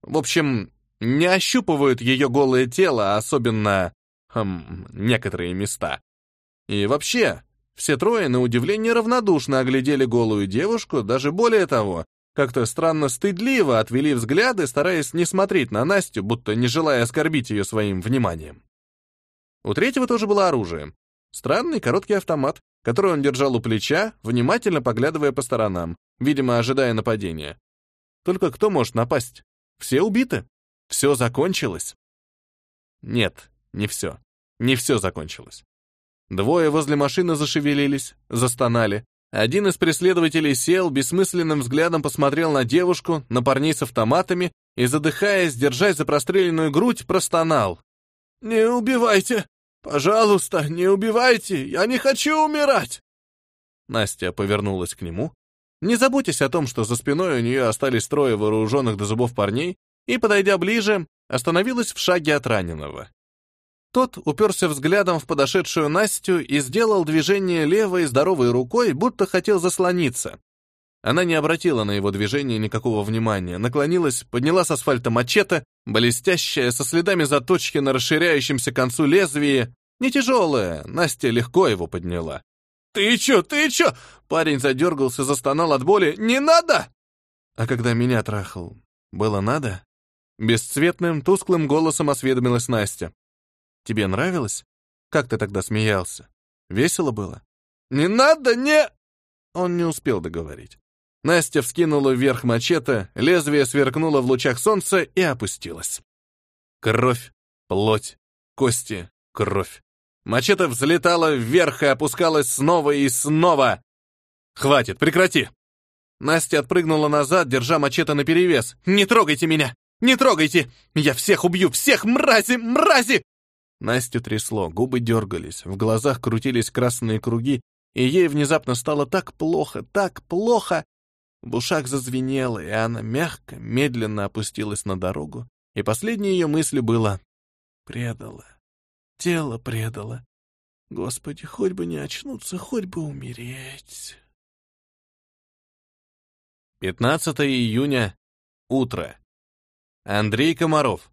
В общем, не ощупывают ее голое тело, а особенно... Хм, некоторые места. И вообще, все трое, на удивление, равнодушно оглядели голую девушку, даже более того, как-то странно стыдливо отвели взгляды, стараясь не смотреть на Настю, будто не желая оскорбить ее своим вниманием. У третьего тоже было оружие. Странный короткий автомат, который он держал у плеча, внимательно поглядывая по сторонам, видимо, ожидая нападения. Только кто может напасть? Все убиты. Все закончилось. Нет, не все. Не все закончилось. Двое возле машины зашевелились, застонали. Один из преследователей сел, бессмысленным взглядом посмотрел на девушку, на парней с автоматами и, задыхаясь, держась за простреленную грудь, простонал. «Не убивайте! «Пожалуйста, не убивайте! Я не хочу умирать!» Настя повернулась к нему. Не заботьтесь о том, что за спиной у нее остались трое вооруженных до зубов парней, и, подойдя ближе, остановилась в шаге от раненого. Тот уперся взглядом в подошедшую Настю и сделал движение левой здоровой рукой, будто хотел заслониться. Она не обратила на его движение никакого внимания, наклонилась, подняла с асфальта мачете, блестящая, со следами заточки на расширяющемся концу лезвии, не тяжелая, Настя легко его подняла. «Ты чё, ты чё?» Парень задергался, застонал от боли. «Не надо!» А когда меня трахал, было надо? Бесцветным, тусклым голосом осведомилась Настя. «Тебе нравилось? Как ты тогда смеялся? Весело было?» «Не надо, не...» Он не успел договорить. Настя вскинула вверх мачете, лезвие сверкнуло в лучах солнца и опустилось. Кровь, плоть, кости, кровь. Мачете взлетала вверх и опускалась снова и снова. «Хватит, прекрати!» Настя отпрыгнула назад, держа мачете наперевес. «Не трогайте меня! Не трогайте! Я всех убью! Всех, мрази, мрази!» Настю трясло, губы дергались, в глазах крутились красные круги, и ей внезапно стало так плохо, так плохо, в ушах зазвенело, и она мягко, медленно опустилась на дорогу, и последней ее мыслью было «предала, тело предало. Господи, хоть бы не очнуться, хоть бы умереть». 15 июня. Утро. Андрей Комаров.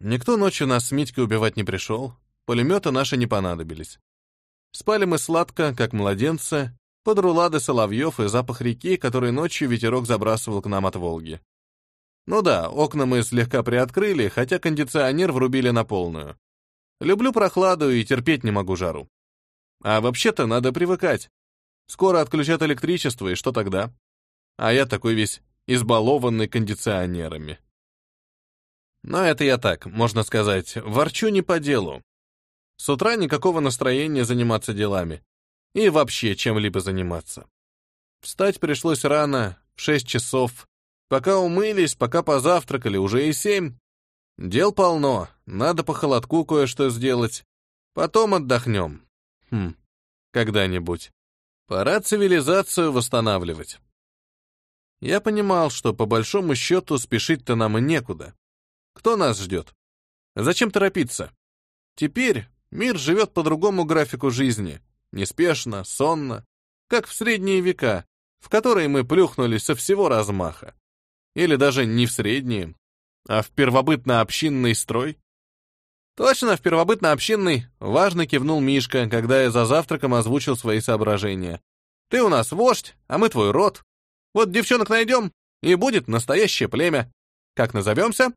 Никто ночью нас с Митькой убивать не пришел, пулеметы наши не понадобились. Спали мы сладко, как младенцы, под рулады соловьев и запах реки, который ночью ветерок забрасывал к нам от Волги. Ну да, окна мы слегка приоткрыли, хотя кондиционер врубили на полную. Люблю прохладу и терпеть не могу жару. А вообще-то надо привыкать. Скоро отключат электричество, и что тогда? А я такой весь избалованный кондиционерами. Но это я так, можно сказать, ворчу не по делу. С утра никакого настроения заниматься делами и вообще чем-либо заниматься. Встать пришлось рано, в шесть часов. Пока умылись, пока позавтракали, уже и семь. Дел полно, надо по холодку кое-что сделать. Потом отдохнем. Хм, когда-нибудь. Пора цивилизацию восстанавливать. Я понимал, что по большому счету спешить-то нам и некуда. Кто нас ждет? Зачем торопиться? Теперь мир живет по другому графику жизни, неспешно, сонно, как в средние века, в которые мы плюхнулись со всего размаха. Или даже не в средние, а в первобытно-общинный строй. Точно, в первобытно-общинный, важно кивнул Мишка, когда я за завтраком озвучил свои соображения. Ты у нас вождь, а мы твой род. Вот девчонок найдем, и будет настоящее племя. Как назовемся?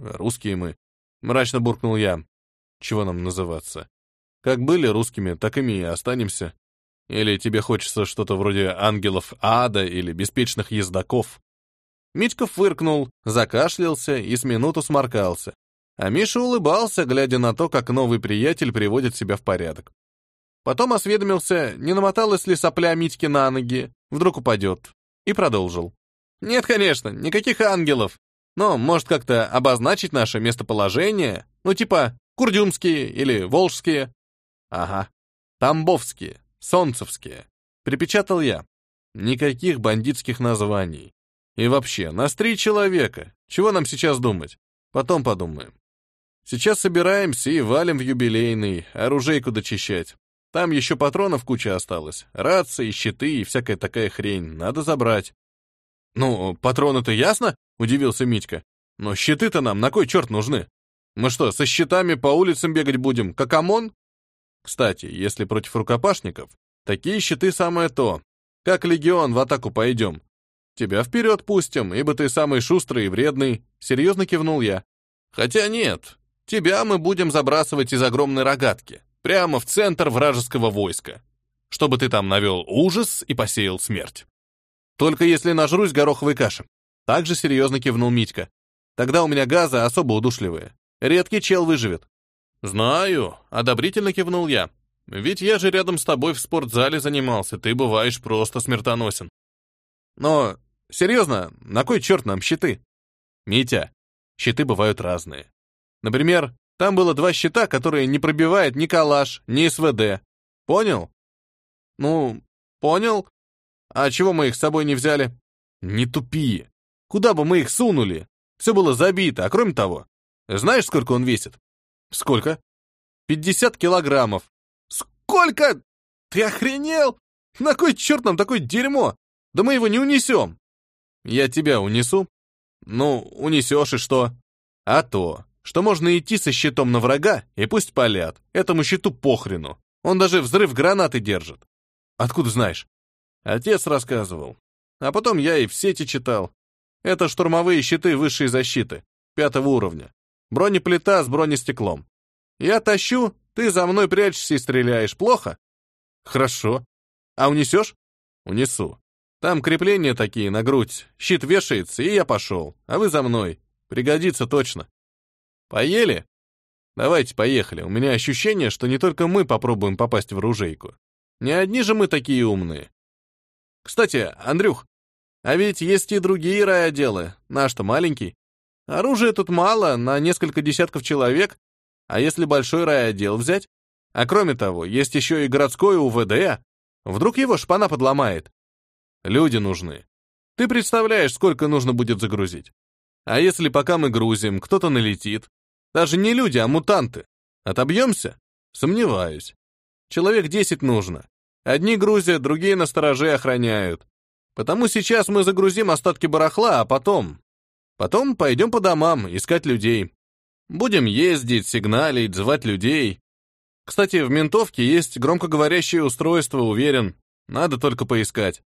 Русские мы. Мрачно буркнул я. Чего нам называться? Как были русскими, так ими и останемся. Или тебе хочется что-то вроде ангелов ада или беспечных ездаков? Митька фыркнул, закашлялся и с минуту сморкался. А Миша улыбался, глядя на то, как новый приятель приводит себя в порядок. Потом осведомился, не намоталась ли сопля Митьки на ноги, вдруг упадет, и продолжил. «Нет, конечно, никаких ангелов. Но, может, как-то обозначить наше местоположение? Ну, типа, курдюмские или волжские?» «Ага, тамбовские, солнцевские», — припечатал я. «Никаких бандитских названий. И вообще, нас три человека. Чего нам сейчас думать? Потом подумаем. Сейчас собираемся и валим в юбилейный, оружейку дочищать. Там еще патронов куча осталось. Рации, щиты и всякая такая хрень. Надо забрать. Ну, патроны-то ясно? Удивился Митька. Но щиты-то нам на кой черт нужны? Мы что, со щитами по улицам бегать будем, как ОМОН? Кстати, если против рукопашников, такие щиты самое то. Как легион в атаку пойдем. Тебя вперед пустим, ибо ты самый шустрый и вредный. Серьезно кивнул я. Хотя нет, тебя мы будем забрасывать из огромной рогатки, прямо в центр вражеского войска, чтобы ты там навел ужас и посеял смерть. Только если нажрусь гороховой каши. Также серьезно кивнул Митька. Тогда у меня газы особо удушливые. Редкий чел выживет. Знаю, одобрительно кивнул я. Ведь я же рядом с тобой в спортзале занимался, ты бываешь просто смертоносен. Но Серьезно, на кой черт нам щиты? Митя, щиты бывают разные. Например, там было два щита, которые не пробивают ни калаш, ни СВД. Понял? Ну, понял. А чего мы их с собой не взяли? Не тупи. Куда бы мы их сунули? Все было забито, а кроме того, знаешь, сколько он весит? Сколько? 50 килограммов. Сколько? Ты охренел? На кой черт нам такое дерьмо? Да мы его не унесем. Я тебя унесу? Ну, унесешь и что? А то, что можно идти со щитом на врага, и пусть палят. Этому щиту похрену. Он даже взрыв гранаты держит. Откуда знаешь? Отец рассказывал. А потом я и в сети читал. Это штурмовые щиты высшей защиты, пятого уровня. Бронеплита с бронестеклом. Я тащу, ты за мной прячешься и стреляешь. Плохо? Хорошо. А унесешь? Унесу. Там крепления такие на грудь, щит вешается, и я пошел. А вы за мной. Пригодится точно. Поели? Давайте поехали. У меня ощущение, что не только мы попробуем попасть в оружейку. Не одни же мы такие умные. Кстати, Андрюх, а ведь есть и другие райотделы. Наш-то маленький. Оружия тут мало, на несколько десятков человек. А если большой райотдел взять? А кроме того, есть еще и городской УВД. Вдруг его шпана подломает. Люди нужны. Ты представляешь, сколько нужно будет загрузить. А если пока мы грузим, кто-то налетит? Даже не люди, а мутанты. Отобьемся? Сомневаюсь. Человек десять нужно. Одни грузят, другие на стороже охраняют. Потому сейчас мы загрузим остатки барахла, а потом... Потом пойдем по домам, искать людей. Будем ездить, сигналить, звать людей. Кстати, в ментовке есть громкоговорящее устройство, уверен. Надо только поискать.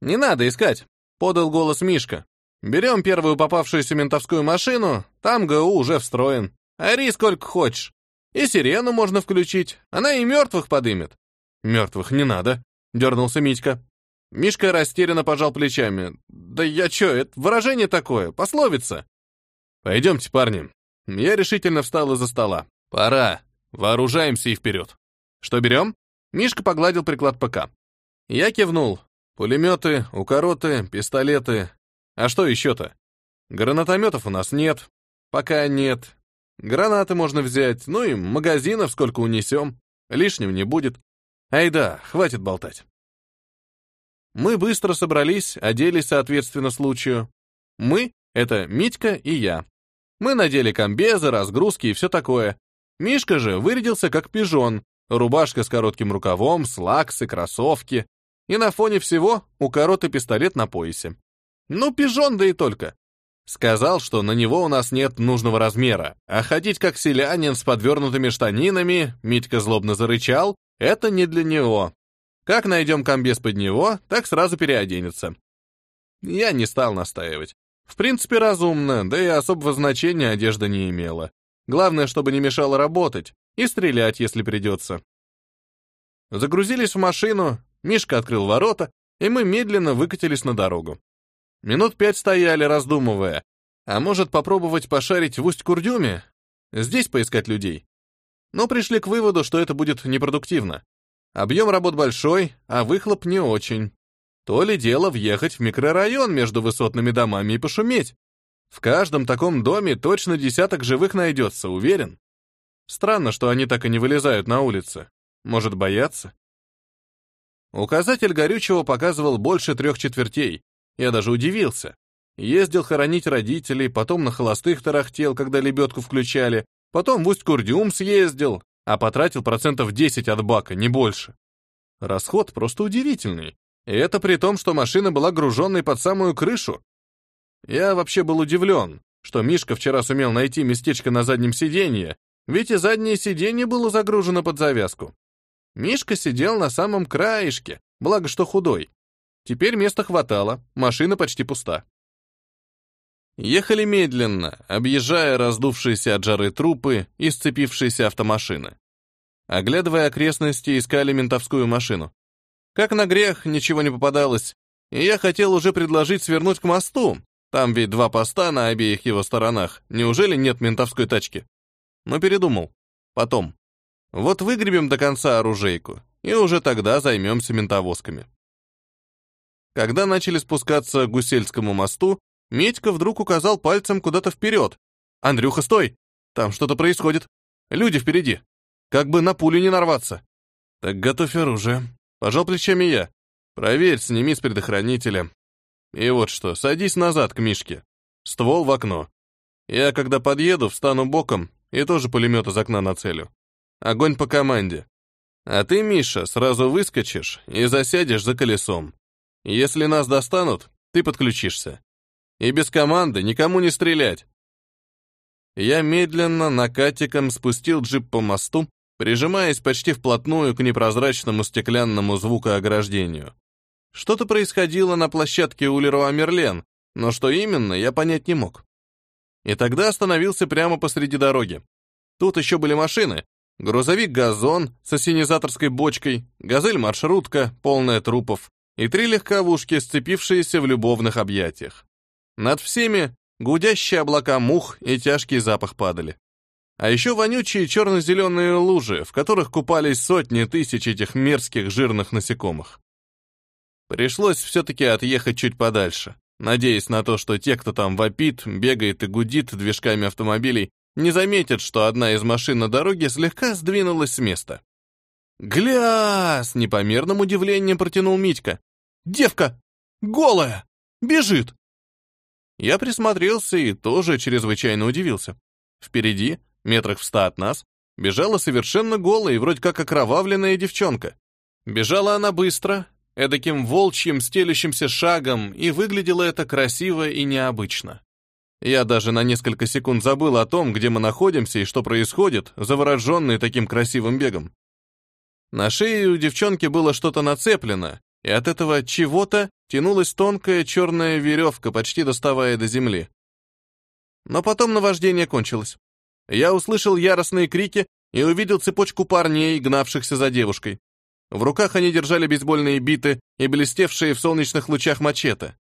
«Не надо искать», — подал голос Мишка. «Берем первую попавшуюся ментовскую машину, там ГУ уже встроен. Ори сколько хочешь. И сирену можно включить, она и мертвых подымет». «Мертвых не надо», — дернулся Митька. Мишка растерянно пожал плечами. «Да я чё, это выражение такое, пословица». «Пойдемте, парни». Я решительно встал из-за стола. «Пора. Вооружаемся и вперед». «Что берем?» Мишка погладил приклад ПК. Я кивнул. Пулеметы, укороты, пистолеты. А что еще-то? Гранатометов у нас нет. Пока нет. Гранаты можно взять, ну и магазинов сколько унесем. Лишним не будет. Ай да, хватит болтать. Мы быстро собрались, оделись соответственно случаю. Мы — это Митька и я. Мы надели комбезы, разгрузки и все такое. Мишка же вырядился как пижон. Рубашка с коротким рукавом, слаксы, кроссовки. И на фоне всего у короты пистолет на поясе. Ну, пижон, да и только. Сказал, что на него у нас нет нужного размера, а ходить как селянин с подвернутыми штанинами, Митька злобно зарычал, это не для него. Как найдем комбез под него, так сразу переоденется. Я не стал настаивать. В принципе, разумно, да и особого значения одежда не имела. Главное, чтобы не мешало работать и стрелять, если придется. Загрузились в машину, Мишка открыл ворота, и мы медленно выкатились на дорогу. Минут пять стояли, раздумывая, а может попробовать пошарить в Усть-Курдюме? Здесь поискать людей? Но пришли к выводу, что это будет непродуктивно. Объем работ большой, а выхлоп не очень. То ли дело въехать в микрорайон между высотными домами и пошуметь. В каждом таком доме точно десяток живых найдется, уверен. Странно, что они так и не вылезают на улицы. Может, боятся? Указатель горючего показывал больше трех четвертей. Я даже удивился. Ездил хоронить родителей, потом на холостых тарахтел, когда лебедку включали, потом в Усть-Курдюм съездил, а потратил процентов 10 от бака, не больше. Расход просто удивительный. И это при том, что машина была груженной под самую крышу. Я вообще был удивлен, что Мишка вчера сумел найти местечко на заднем сиденье, ведь и заднее сиденье было загружено под завязку. Мишка сидел на самом краешке, благо что худой. Теперь места хватало, машина почти пуста. Ехали медленно, объезжая раздувшиеся от жары трупы и сцепившиеся автомашины. Оглядывая окрестности, искали ментовскую машину. Как на грех, ничего не попадалось, и я хотел уже предложить свернуть к мосту. Там ведь два поста на обеих его сторонах. Неужели нет ментовской тачки? Но передумал. Потом. Вот выгребем до конца оружейку, и уже тогда займемся ментовозками. Когда начали спускаться к Гусельскому мосту, Медька вдруг указал пальцем куда-то вперед. «Андрюха, стой! Там что-то происходит. Люди впереди. Как бы на пулю не нарваться». «Так готовь оружие». Пожал плечами я. «Проверь, сними с предохранителя. И вот что, садись назад к Мишке. Ствол в окно. Я, когда подъеду, встану боком и тоже пулемет из окна нацелю. Огонь по команде. А ты, Миша, сразу выскочишь и засядешь за колесом. Если нас достанут, ты подключишься. И без команды никому не стрелять. Я медленно накатиком спустил джип по мосту, прижимаясь почти вплотную к непрозрачному стеклянному звукоограждению. Что-то происходило на площадке у Леруа Мерлен, но что именно, я понять не мог. И тогда остановился прямо посреди дороги. Тут еще были машины. Грузовик-газон с осенизаторской бочкой, газель-маршрутка, полная трупов, и три легковушки, сцепившиеся в любовных объятиях. Над всеми гудящие облака мух и тяжкий запах падали. А еще вонючие черно-зеленые лужи, в которых купались сотни тысяч этих мерзких жирных насекомых. Пришлось все-таки отъехать чуть подальше, надеясь на то, что те, кто там вопит, бегает и гудит движками автомобилей, не заметят, что одна из машин на дороге слегка сдвинулась с места. «Гля!» — с непомерным удивлением протянул Митька. «Девка! Голая! Бежит!» Я присмотрелся и тоже чрезвычайно удивился. Впереди, метрах в ста от нас, бежала совершенно голая и вроде как окровавленная девчонка. Бежала она быстро, эдаким волчьим стелющимся шагом, и выглядело это красиво и необычно. Я даже на несколько секунд забыл о том, где мы находимся и что происходит, завороженный таким красивым бегом. На шее у девчонки было что-то нацеплено, и от этого чего-то тянулась тонкая черная веревка, почти доставая до земли. Но потом наваждение кончилось. Я услышал яростные крики и увидел цепочку парней, гнавшихся за девушкой. В руках они держали бейсбольные биты и блестевшие в солнечных лучах мачете.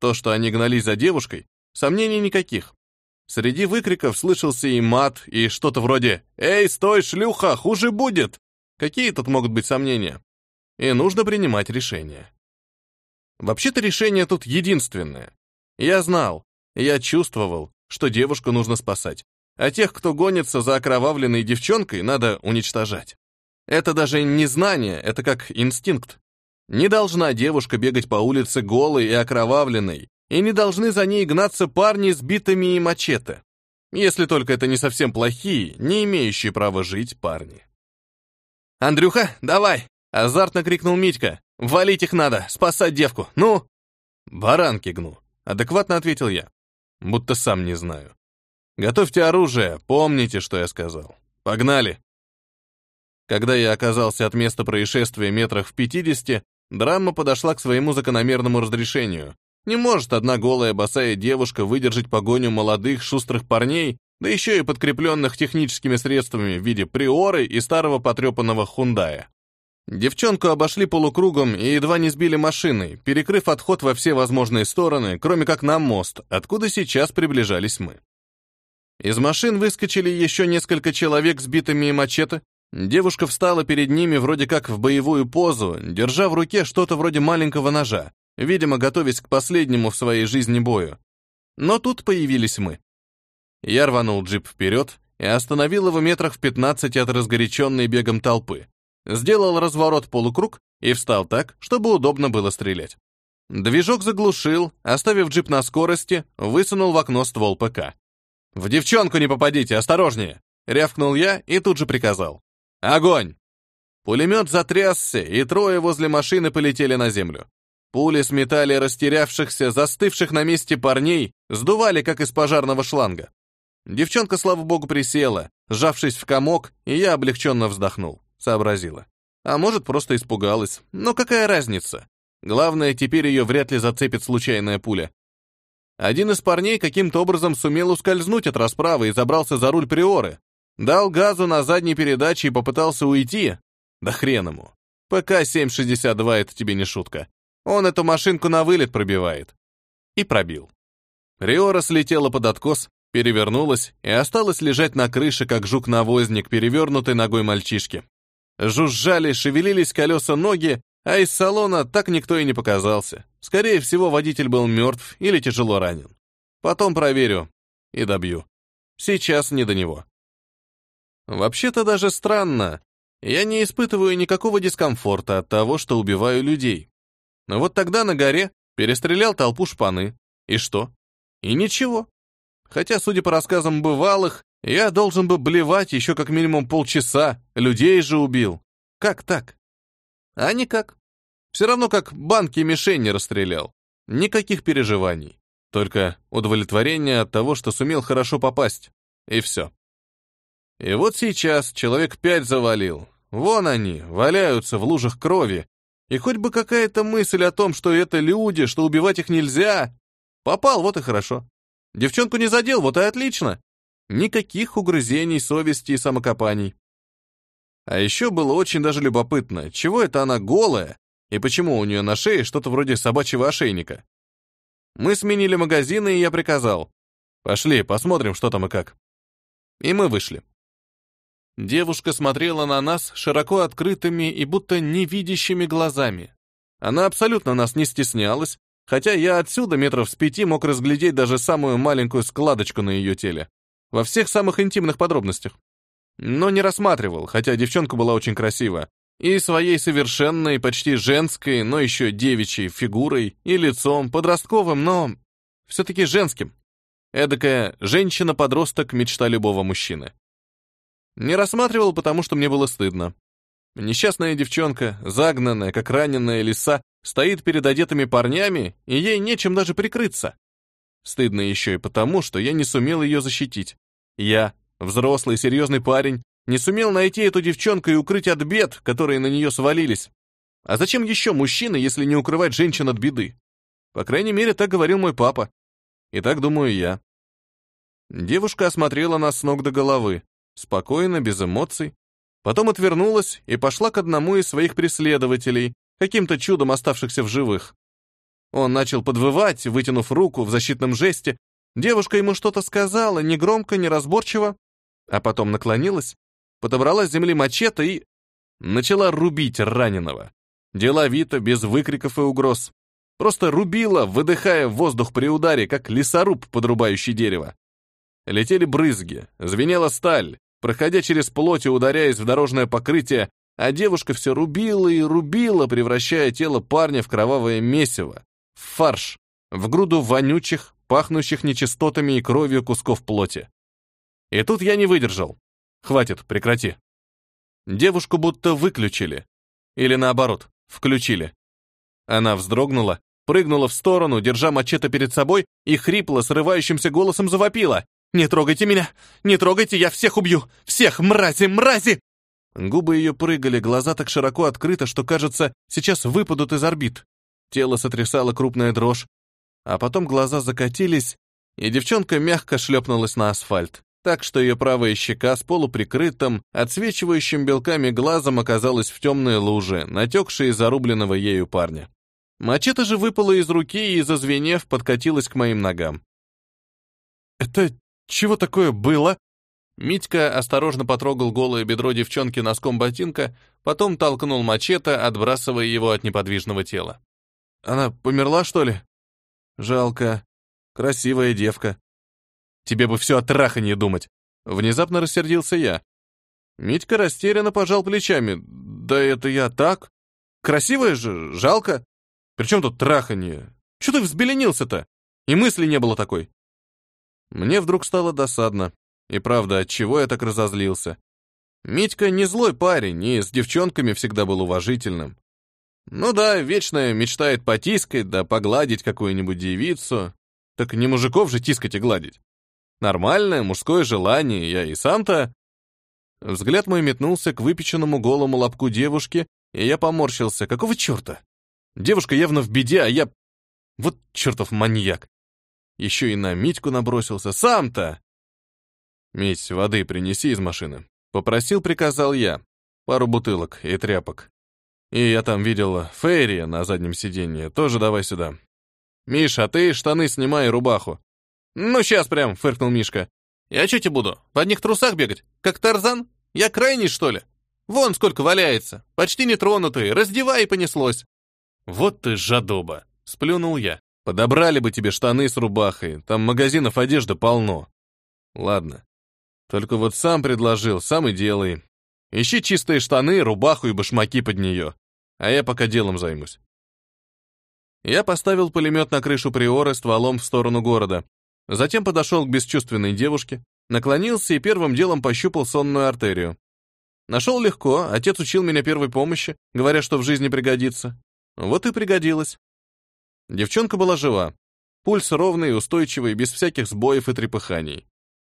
То, что они гнались за девушкой, сомнений никаких. Среди выкриков слышался и мат, и что-то вроде «Эй, стой, шлюха, хуже будет!» Какие тут могут быть сомнения? И нужно принимать решение. Вообще-то решение тут единственное. Я знал, я чувствовал, что девушку нужно спасать, а тех, кто гонится за окровавленной девчонкой, надо уничтожать. Это даже не знание, это как инстинкт. Не должна девушка бегать по улице голой и окровавленной, и не должны за ней гнаться парни с битами и мачете. Если только это не совсем плохие, не имеющие права жить парни. «Андрюха, давай!» — азартно крикнул Митька. Валить их надо, спасать девку. Ну? Баранки гну, адекватно ответил я. Будто сам не знаю. Готовьте оружие, помните, что я сказал. Погнали. Когда я оказался от места происшествия метрах в пятидесяти, драма подошла к своему закономерному разрешению. Не может одна голая босая девушка выдержать погоню молодых шустрых парней, да еще и подкрепленных техническими средствами в виде приоры и старого потрепанного хундая. Девчонку обошли полукругом и едва не сбили машиной, перекрыв отход во все возможные стороны, кроме как на мост, откуда сейчас приближались мы. Из машин выскочили еще несколько человек с битыми и мачете. Девушка встала перед ними вроде как в боевую позу, держа в руке что-то вроде маленького ножа, видимо, готовясь к последнему в своей жизни бою. Но тут появились мы. Я рванул джип вперед и остановил его метрах в 15 от разгоряченной бегом толпы. Сделал разворот полукруг и встал так, чтобы удобно было стрелять. Движок заглушил, оставив джип на скорости, высунул в окно ствол ПК. «В девчонку не попадите, осторожнее!» — рявкнул я и тут же приказал. «Огонь!» Пулемет затрясся, и трое возле машины полетели на землю. Пули сметали растерявшихся, застывших на месте парней, сдували, как из пожарного шланга. Девчонка, слава богу, присела, сжавшись в комок, и я облегченно вздохнул, сообразила. А может, просто испугалась. Но какая разница? Главное, теперь ее вряд ли зацепит случайная пуля. Один из парней каким-то образом сумел ускользнуть от расправы и забрался за руль Приоры. Дал газу на задней передаче и попытался уйти. Да хрен ему. ПК-762 — это тебе не шутка. Он эту машинку на вылет пробивает. И пробил. Риора слетела под откос, перевернулась и осталась лежать на крыше, как жук-навозник, перевернутый ногой мальчишки. Жужжали, шевелились колеса ноги, а из салона так никто и не показался. Скорее всего, водитель был мертв или тяжело ранен. Потом проверю и добью. Сейчас не до него. Вообще-то даже странно. Я не испытываю никакого дискомфорта от того, что убиваю людей. Но вот тогда на горе перестрелял толпу шпаны. И что? И ничего. Хотя, судя по рассказам бывалых, я должен бы блевать еще как минимум полчаса, людей же убил. Как так? А никак. Все равно как банки мишень не расстрелял. Никаких переживаний. Только удовлетворение от того, что сумел хорошо попасть. И все. И вот сейчас человек пять завалил. Вон они, валяются в лужах крови. И хоть бы какая-то мысль о том, что это люди, что убивать их нельзя. Попал, вот и хорошо. Девчонку не задел, вот и отлично. Никаких угрызений совести и самокопаний. А еще было очень даже любопытно, чего это она голая, и почему у нее на шее что-то вроде собачьего ошейника. Мы сменили магазины, и я приказал. «Пошли, посмотрим, что там и как». И мы вышли. Девушка смотрела на нас широко открытыми и будто невидящими глазами. Она абсолютно нас не стеснялась, хотя я отсюда метров с пяти мог разглядеть даже самую маленькую складочку на ее теле. Во всех самых интимных подробностях но не рассматривал, хотя девчонка была очень красива. И своей совершенной, почти женской, но еще девичьей фигурой и лицом, подростковым, но все-таки женским. Эдакая женщина-подросток, мечта любого мужчины. Не рассматривал, потому что мне было стыдно. Несчастная девчонка, загнанная, как раненая лиса, стоит перед одетыми парнями, и ей нечем даже прикрыться. Стыдно еще и потому, что я не сумел ее защитить. Я Взрослый, серьезный парень не сумел найти эту девчонку и укрыть от бед, которые на нее свалились. А зачем еще мужчина, если не укрывать женщин от беды? По крайней мере, так говорил мой папа. И так думаю я. Девушка осмотрела нас с ног до головы, спокойно, без эмоций. Потом отвернулась и пошла к одному из своих преследователей, каким-то чудом оставшихся в живых. Он начал подвывать, вытянув руку в защитном жесте. Девушка ему что-то сказала, негромко, неразборчиво, а потом наклонилась, подобрала с земли мачете и начала рубить раненого. Деловито, без выкриков и угроз. Просто рубила, выдыхая воздух при ударе, как лесоруб, подрубающий дерево. Летели брызги, звенела сталь, проходя через плоть и ударяясь в дорожное покрытие, а девушка все рубила и рубила, превращая тело парня в кровавое месиво, в фарш, в груду вонючих, пахнущих нечистотами и кровью кусков плоти. И тут я не выдержал. Хватит, прекрати. Девушку будто выключили. Или наоборот, включили. Она вздрогнула, прыгнула в сторону, держа мачете перед собой, и хрипло, срывающимся голосом завопила. «Не трогайте меня! Не трогайте, я всех убью! Всех, мрази, мрази!» Губы ее прыгали, глаза так широко открыты, что, кажется, сейчас выпадут из орбит. Тело сотрясало крупная дрожь. А потом глаза закатились, и девчонка мягко шлепнулась на асфальт. так что ее правая щека с полуприкрытым, отсвечивающим белками глазом оказалась в темной луже, натекшей из зарубленного ею парня. Мачете же выпало из руки и, зазвенев, подкатилась к моим ногам. «Это чего такое было?» Митька осторожно потрогал голое бедро девчонки носком ботинка, потом толкнул мачете, отбрасывая его от неподвижного тела. «Она померла, что ли?» «Жалко. Красивая девка». «Тебе бы все о траханье думать!» Внезапно рассердился я. Митька растерянно пожал плечами. «Да это я так. Красивая же, жалко. Причем тут траханье? Че ты взбеленился-то? И мысли не было такой». Мне вдруг стало досадно. И правда, от чего я так разозлился? Митька не злой парень, и с девчонками всегда был уважительным. Ну да, вечно мечтает потискать, да погладить какую-нибудь девицу. Так не мужиков же тискать и гладить. Нормальное мужское желание, я и сам-то... Взгляд мой метнулся к выпеченному голому лобку девушки, и я поморщился. Какого черта? Девушка явно в беде, а я... Вот чертов маньяк. Еще и на Митьку набросился. Сам-то! «Мить, воды принеси из машины». Попросил, приказал я. Пару бутылок и тряпок. И я там видел Фейри на заднем сиденье. Тоже давай сюда. «Миша, а ты штаны снимай и рубаху». «Ну, сейчас прям», — фыркнул Мишка. «Я что тебе буду? В одних трусах бегать? Как Тарзан? Я крайний, что ли? Вон сколько валяется. Почти нетронутый. Раздевай и понеслось». «Вот ты жадоба», — сплюнул я. «Подобрали бы тебе штаны с рубахой. Там магазинов одежды полно». «Ладно. Только вот сам предложил, сам и делай. Ищи чистые штаны, рубаху и башмаки под нее. А я пока делом займусь. Я поставил пулемет на крышу приора стволом в сторону города. Затем подошел к бесчувственной девушке, наклонился и первым делом пощупал сонную артерию. Нашел легко, отец учил меня первой помощи, говоря, что в жизни пригодится. Вот и пригодилось. Девчонка была жива. Пульс ровный, устойчивый, без всяких сбоев и трепыханий.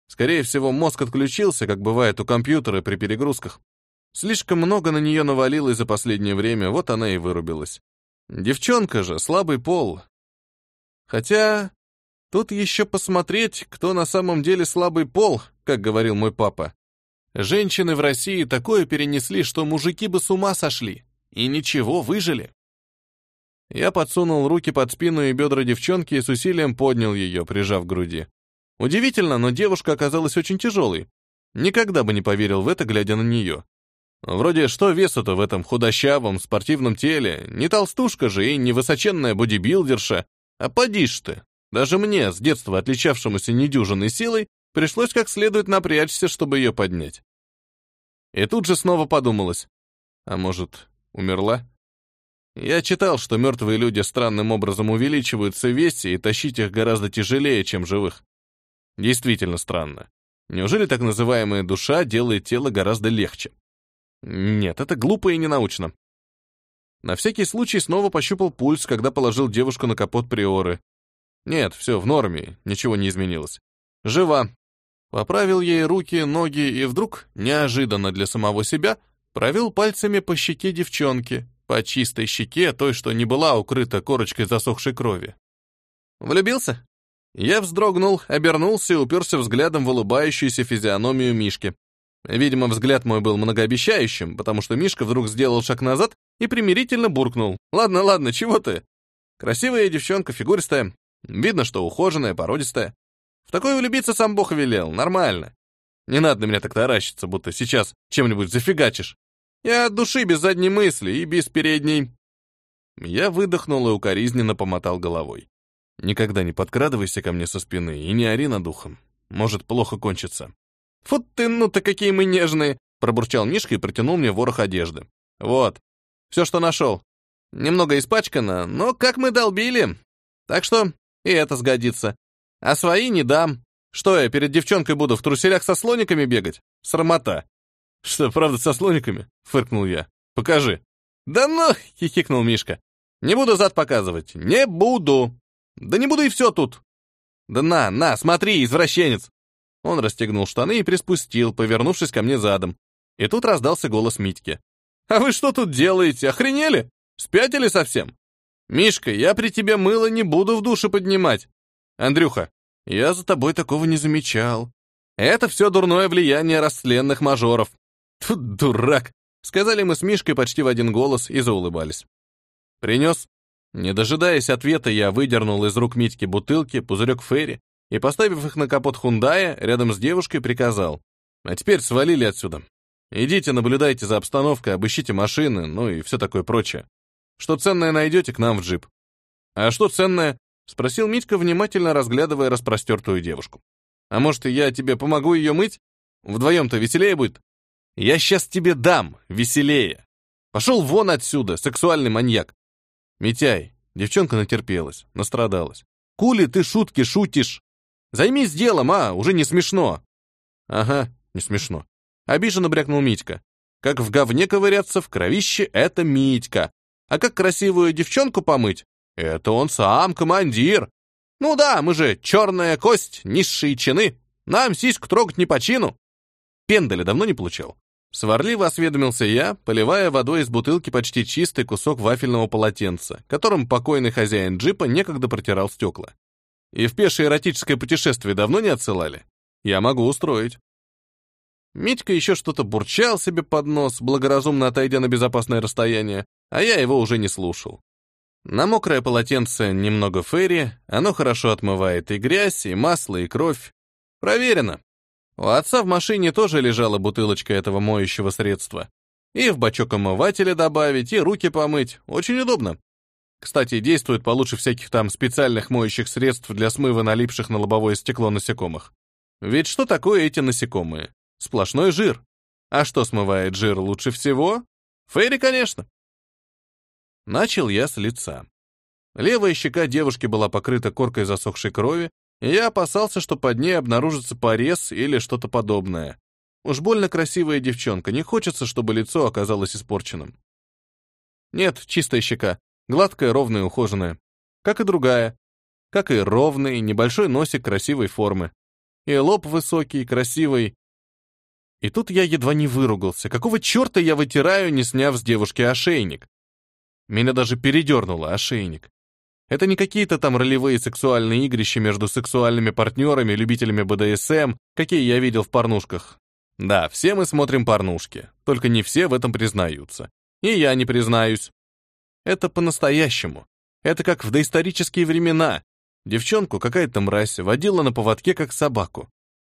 Скорее всего, мозг отключился, как бывает у компьютера при перегрузках. Слишком много на нее навалилось за последнее время, вот она и вырубилась. Девчонка же, слабый пол. Хотя, тут еще посмотреть, кто на самом деле слабый пол, как говорил мой папа. Женщины в России такое перенесли, что мужики бы с ума сошли. И ничего, выжили. Я подсунул руки под спину и бедра девчонки и с усилием поднял ее, прижав к груди. Удивительно, но девушка оказалась очень тяжелой. Никогда бы не поверил в это, глядя на нее. Вроде что весу-то в этом худощавом, спортивном теле? Не толстушка же и не высоченная бодибилдерша. А поди ж ты. Даже мне, с детства отличавшемуся недюжинной силой, пришлось как следует напрячься, чтобы ее поднять. И тут же снова подумалось. А может, умерла? Я читал, что мертвые люди странным образом увеличиваются в весе, и тащить их гораздо тяжелее, чем живых. Действительно странно. Неужели так называемая душа делает тело гораздо легче? Нет, это глупо и ненаучно. На всякий случай снова пощупал пульс, когда положил девушку на капот приоры. Нет, все в норме, ничего не изменилось. Жива. Поправил ей руки, ноги и вдруг, неожиданно для самого себя, провел пальцами по щеке девчонки, по чистой щеке, той, что не была укрыта корочкой засохшей крови. «Влюбился?» Я вздрогнул, обернулся и уперся взглядом в улыбающуюся физиономию Мишки. Видимо, взгляд мой был многообещающим, потому что Мишка вдруг сделал шаг назад и примирительно буркнул. «Ладно, ладно, чего ты? Красивая девчонка, фигуристая. Видно, что ухоженная, породистая. В такое влюбиться сам Бог велел, нормально. Не надо на меня так таращиться, будто сейчас чем-нибудь зафигачишь. Я от души без задней мысли и без передней». Я выдохнул и укоризненно помотал головой. Никогда не подкрадывайся ко мне со спины и не ори над ухом. Может плохо кончиться. Фу ты, ну-то какие мы нежные, пробурчал Мишка и протянул мне ворох одежды. Вот, все, что нашел. Немного испачкано, но как мы долбили. Так что и это сгодится. А свои не дам. Что я перед девчонкой буду в труселях со слониками бегать? Срамота. Что, правда, со слониками? Фыркнул я. Покажи. Да ну, хихикнул Мишка. Не буду зад показывать. Не буду. Да не буду и все тут. Да на, на, смотри, извращенец. Он расстегнул штаны и приспустил, повернувшись ко мне задом. И тут раздался голос Митьки. «А вы что тут делаете? Охренели? Спятили совсем? Мишка, я при тебе мыло не буду в душе поднимать. Андрюха, я за тобой такого не замечал. Это все дурное влияние растленных мажоров. Тут дурак, сказали мы с Мишкой почти в один голос и заулыбались. Принес. Не дожидаясь ответа, я выдернул из рук Митьки бутылки, пузырек Ферри и, поставив их на капот Хундая, рядом с девушкой приказал. А теперь свалили отсюда. Идите, наблюдайте за обстановкой, обыщите машины, ну и все такое прочее. Что ценное найдете, к нам в джип. А что ценное? Спросил Митька, внимательно разглядывая распростертую девушку. А может, я тебе помогу ее мыть? Вдвоем-то веселее будет? Я сейчас тебе дам, веселее. Пошел вон отсюда, сексуальный маньяк. Митяй, девчонка натерпелась, настрадалась. Кули ты шутки шутишь? Займись делом, а, уже не смешно. Ага, не смешно. Обиженно брякнул Митька. Как в говне ковыряться в кровище — это Митька. А как красивую девчонку помыть — это он сам, командир. Ну да, мы же черная кость, низшие чины. Нам сиську трогать не по чину. Пендаля давно не получал. Сварливо осведомился я, поливая водой из бутылки почти чистый кусок вафельного полотенца, которым покойный хозяин джипа некогда протирал стекла. И в пешее эротическое путешествие давно не отсылали? Я могу устроить. Митька еще что-то бурчал себе под нос, благоразумно отойдя на безопасное расстояние, а я его уже не слушал. На мокрое полотенце немного ферри, оно хорошо отмывает и грязь, и масло, и кровь. Проверено. У отца в машине тоже лежала бутылочка этого моющего средства. И в бачок омывателя добавить, и руки помыть. Очень удобно. Кстати, действует получше всяких там специальных моющих средств для смыва налипших на лобовое стекло насекомых. Ведь что такое эти насекомые? Сплошной жир. А что смывает жир лучше всего? Фейри, конечно. Начал я с лица. Левая щека девушки была покрыта коркой засохшей крови, и я опасался, что под ней обнаружится порез или что-то подобное. Уж больно красивая девчонка, не хочется, чтобы лицо оказалось испорченным. Нет, чистая щека, гладкая, ровная, ухоженная. Как и другая. Как и ровный, небольшой носик красивой формы. И лоб высокий, красивый. И тут я едва не выругался. Какого черта я вытираю, не сняв с девушки ошейник? Меня даже передернуло ошейник. Это не какие-то там ролевые сексуальные игрища между сексуальными партнерами, любителями БДСМ, какие я видел в порнушках. Да, все мы смотрим порнушки, только не все в этом признаются. И я не признаюсь. Это по-настоящему. Это как в доисторические времена. Девчонку какая-то мразь водила на поводке, как собаку.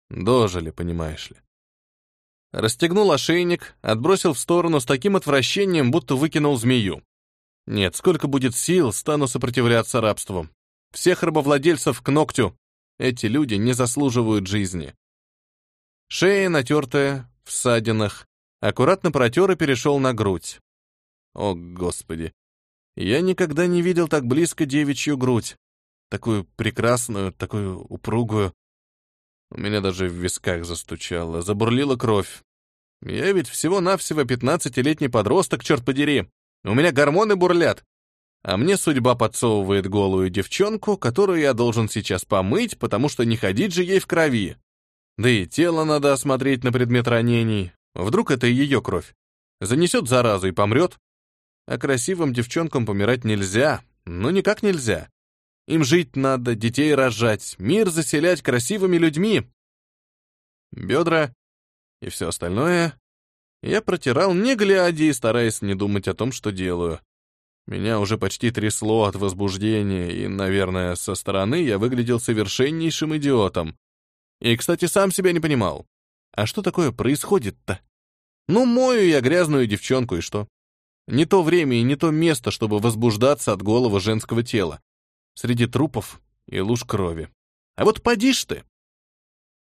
Дожили, понимаешь ли. Расстегнул ошейник, отбросил в сторону с таким отвращением, будто выкинул змею. Нет, сколько будет сил, стану сопротивляться рабству. Всех рабовладельцев к ногтю. Эти люди не заслуживают жизни. Шея натертая, в ссадинах. Аккуратно протер и перешел на грудь. О, Господи! Я никогда не видел так близко девичью грудь. Такую прекрасную, такую упругую. У меня даже в висках застучало, забурлила кровь. Я ведь всего-навсего пятнадцатилетний подросток, черт подери. У меня гормоны бурлят. А мне судьба подсовывает голую девчонку, которую я должен сейчас помыть, потому что не ходить же ей в крови. Да и тело надо осмотреть на предмет ранений. Вдруг это ее кровь. Занесет заразу и помрет. А красивым девчонкам помирать нельзя. Ну, никак нельзя. Им жить надо, детей рожать, мир заселять красивыми людьми. Бедра и все остальное я протирал, не глядя и стараясь не думать о том, что делаю. Меня уже почти трясло от возбуждения, и, наверное, со стороны я выглядел совершеннейшим идиотом. И, кстати, сам себя не понимал. А что такое происходит-то? Ну, мою я грязную девчонку, и что? Не то время и не то место, чтобы возбуждаться от голого женского тела. Среди трупов и луж крови. А вот поди ж ты!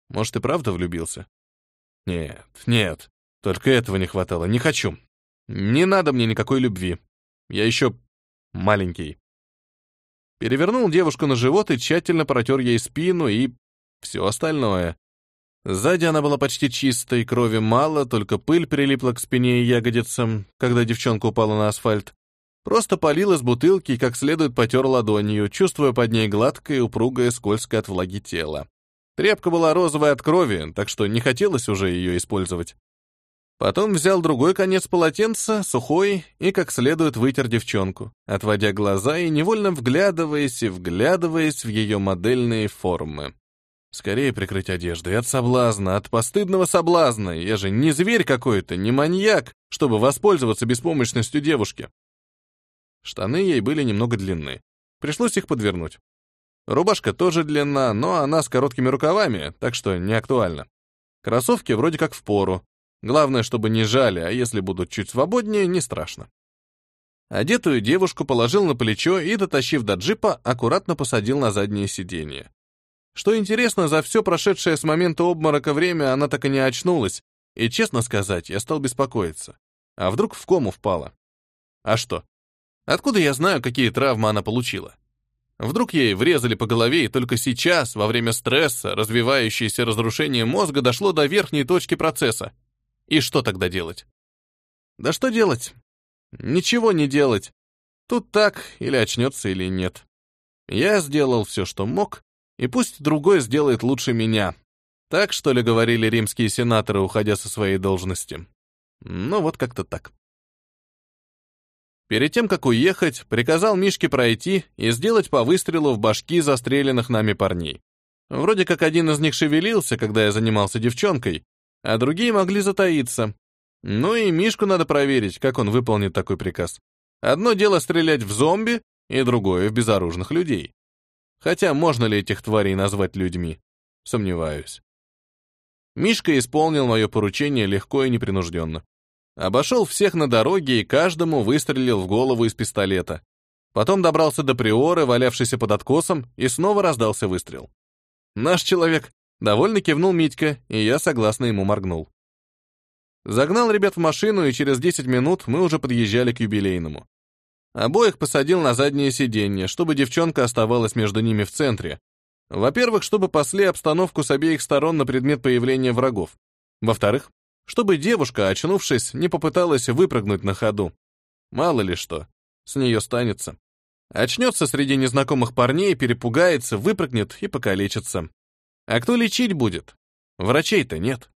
Может, и правда влюбился? Нет, нет. Только этого не хватало. Не хочу. Не надо мне никакой любви. Я еще маленький. Перевернул девушку на живот и тщательно протер ей спину и все остальное. Сзади она была почти чистой, крови мало, только пыль прилипла к спине и ягодицам, когда девчонка упала на асфальт. Просто полил из бутылки и как следует потер ладонью, чувствуя под ней гладкое, упругое, скользкое от влаги тело. Тряпка была розовая от крови, так что не хотелось уже ее использовать. Потом взял другой конец полотенца, сухой, и как следует вытер девчонку, отводя глаза и невольно вглядываясь и вглядываясь в ее модельные формы. Скорее прикрыть одежду и от соблазна, от постыдного соблазна. Я же не зверь какой-то, не маньяк, чтобы воспользоваться беспомощностью девушки. Штаны ей были немного длинны. Пришлось их подвернуть. Рубашка тоже длинна, но она с короткими рукавами, так что не актуально. Кроссовки вроде как в пору. Главное, чтобы не жали, а если будут чуть свободнее, не страшно. Одетую девушку положил на плечо и, дотащив до джипа, аккуратно посадил на заднее сиденье. Что интересно, за все прошедшее с момента обморока время она так и не очнулась, и, честно сказать, я стал беспокоиться. А вдруг в кому впала? А что? Откуда я знаю, какие травмы она получила? Вдруг ей врезали по голове, и только сейчас, во время стресса, развивающееся разрушение мозга дошло до верхней точки процесса. И что тогда делать? Да что делать? Ничего не делать. Тут так, или очнется, или нет. Я сделал все, что мог, и пусть другой сделает лучше меня. Так, что ли, говорили римские сенаторы, уходя со своей должности. Ну, вот как-то так. Перед тем, как уехать, приказал Мишке пройти и сделать по выстрелу в башки застреленных нами парней. Вроде как один из них шевелился, когда я занимался девчонкой, а другие могли затаиться. Ну и Мишку надо проверить, как он выполнит такой приказ. Одно дело стрелять в зомби, и другое — в безоружных людей. Хотя можно ли этих тварей назвать людьми? Сомневаюсь. Мишка исполнил мое поручение легко и непринужденно. Обошел всех на дороге и каждому выстрелил в голову из пистолета. Потом добрался до приоры, валявшейся под откосом, и снова раздался выстрел. «Наш человек!» — довольно кивнул Митька, и я согласно ему моргнул. Загнал ребят в машину, и через 10 минут мы уже подъезжали к юбилейному. Обоих посадил на заднее сиденье, чтобы девчонка оставалась между ними в центре. Во-первых, чтобы пасли обстановку с обеих сторон на предмет появления врагов. Во-вторых, чтобы девушка, очнувшись, не попыталась выпрыгнуть на ходу. Мало ли что, с нее станется. Очнется среди незнакомых парней, перепугается, выпрыгнет и покалечится. А кто лечить будет? Врачей-то нет.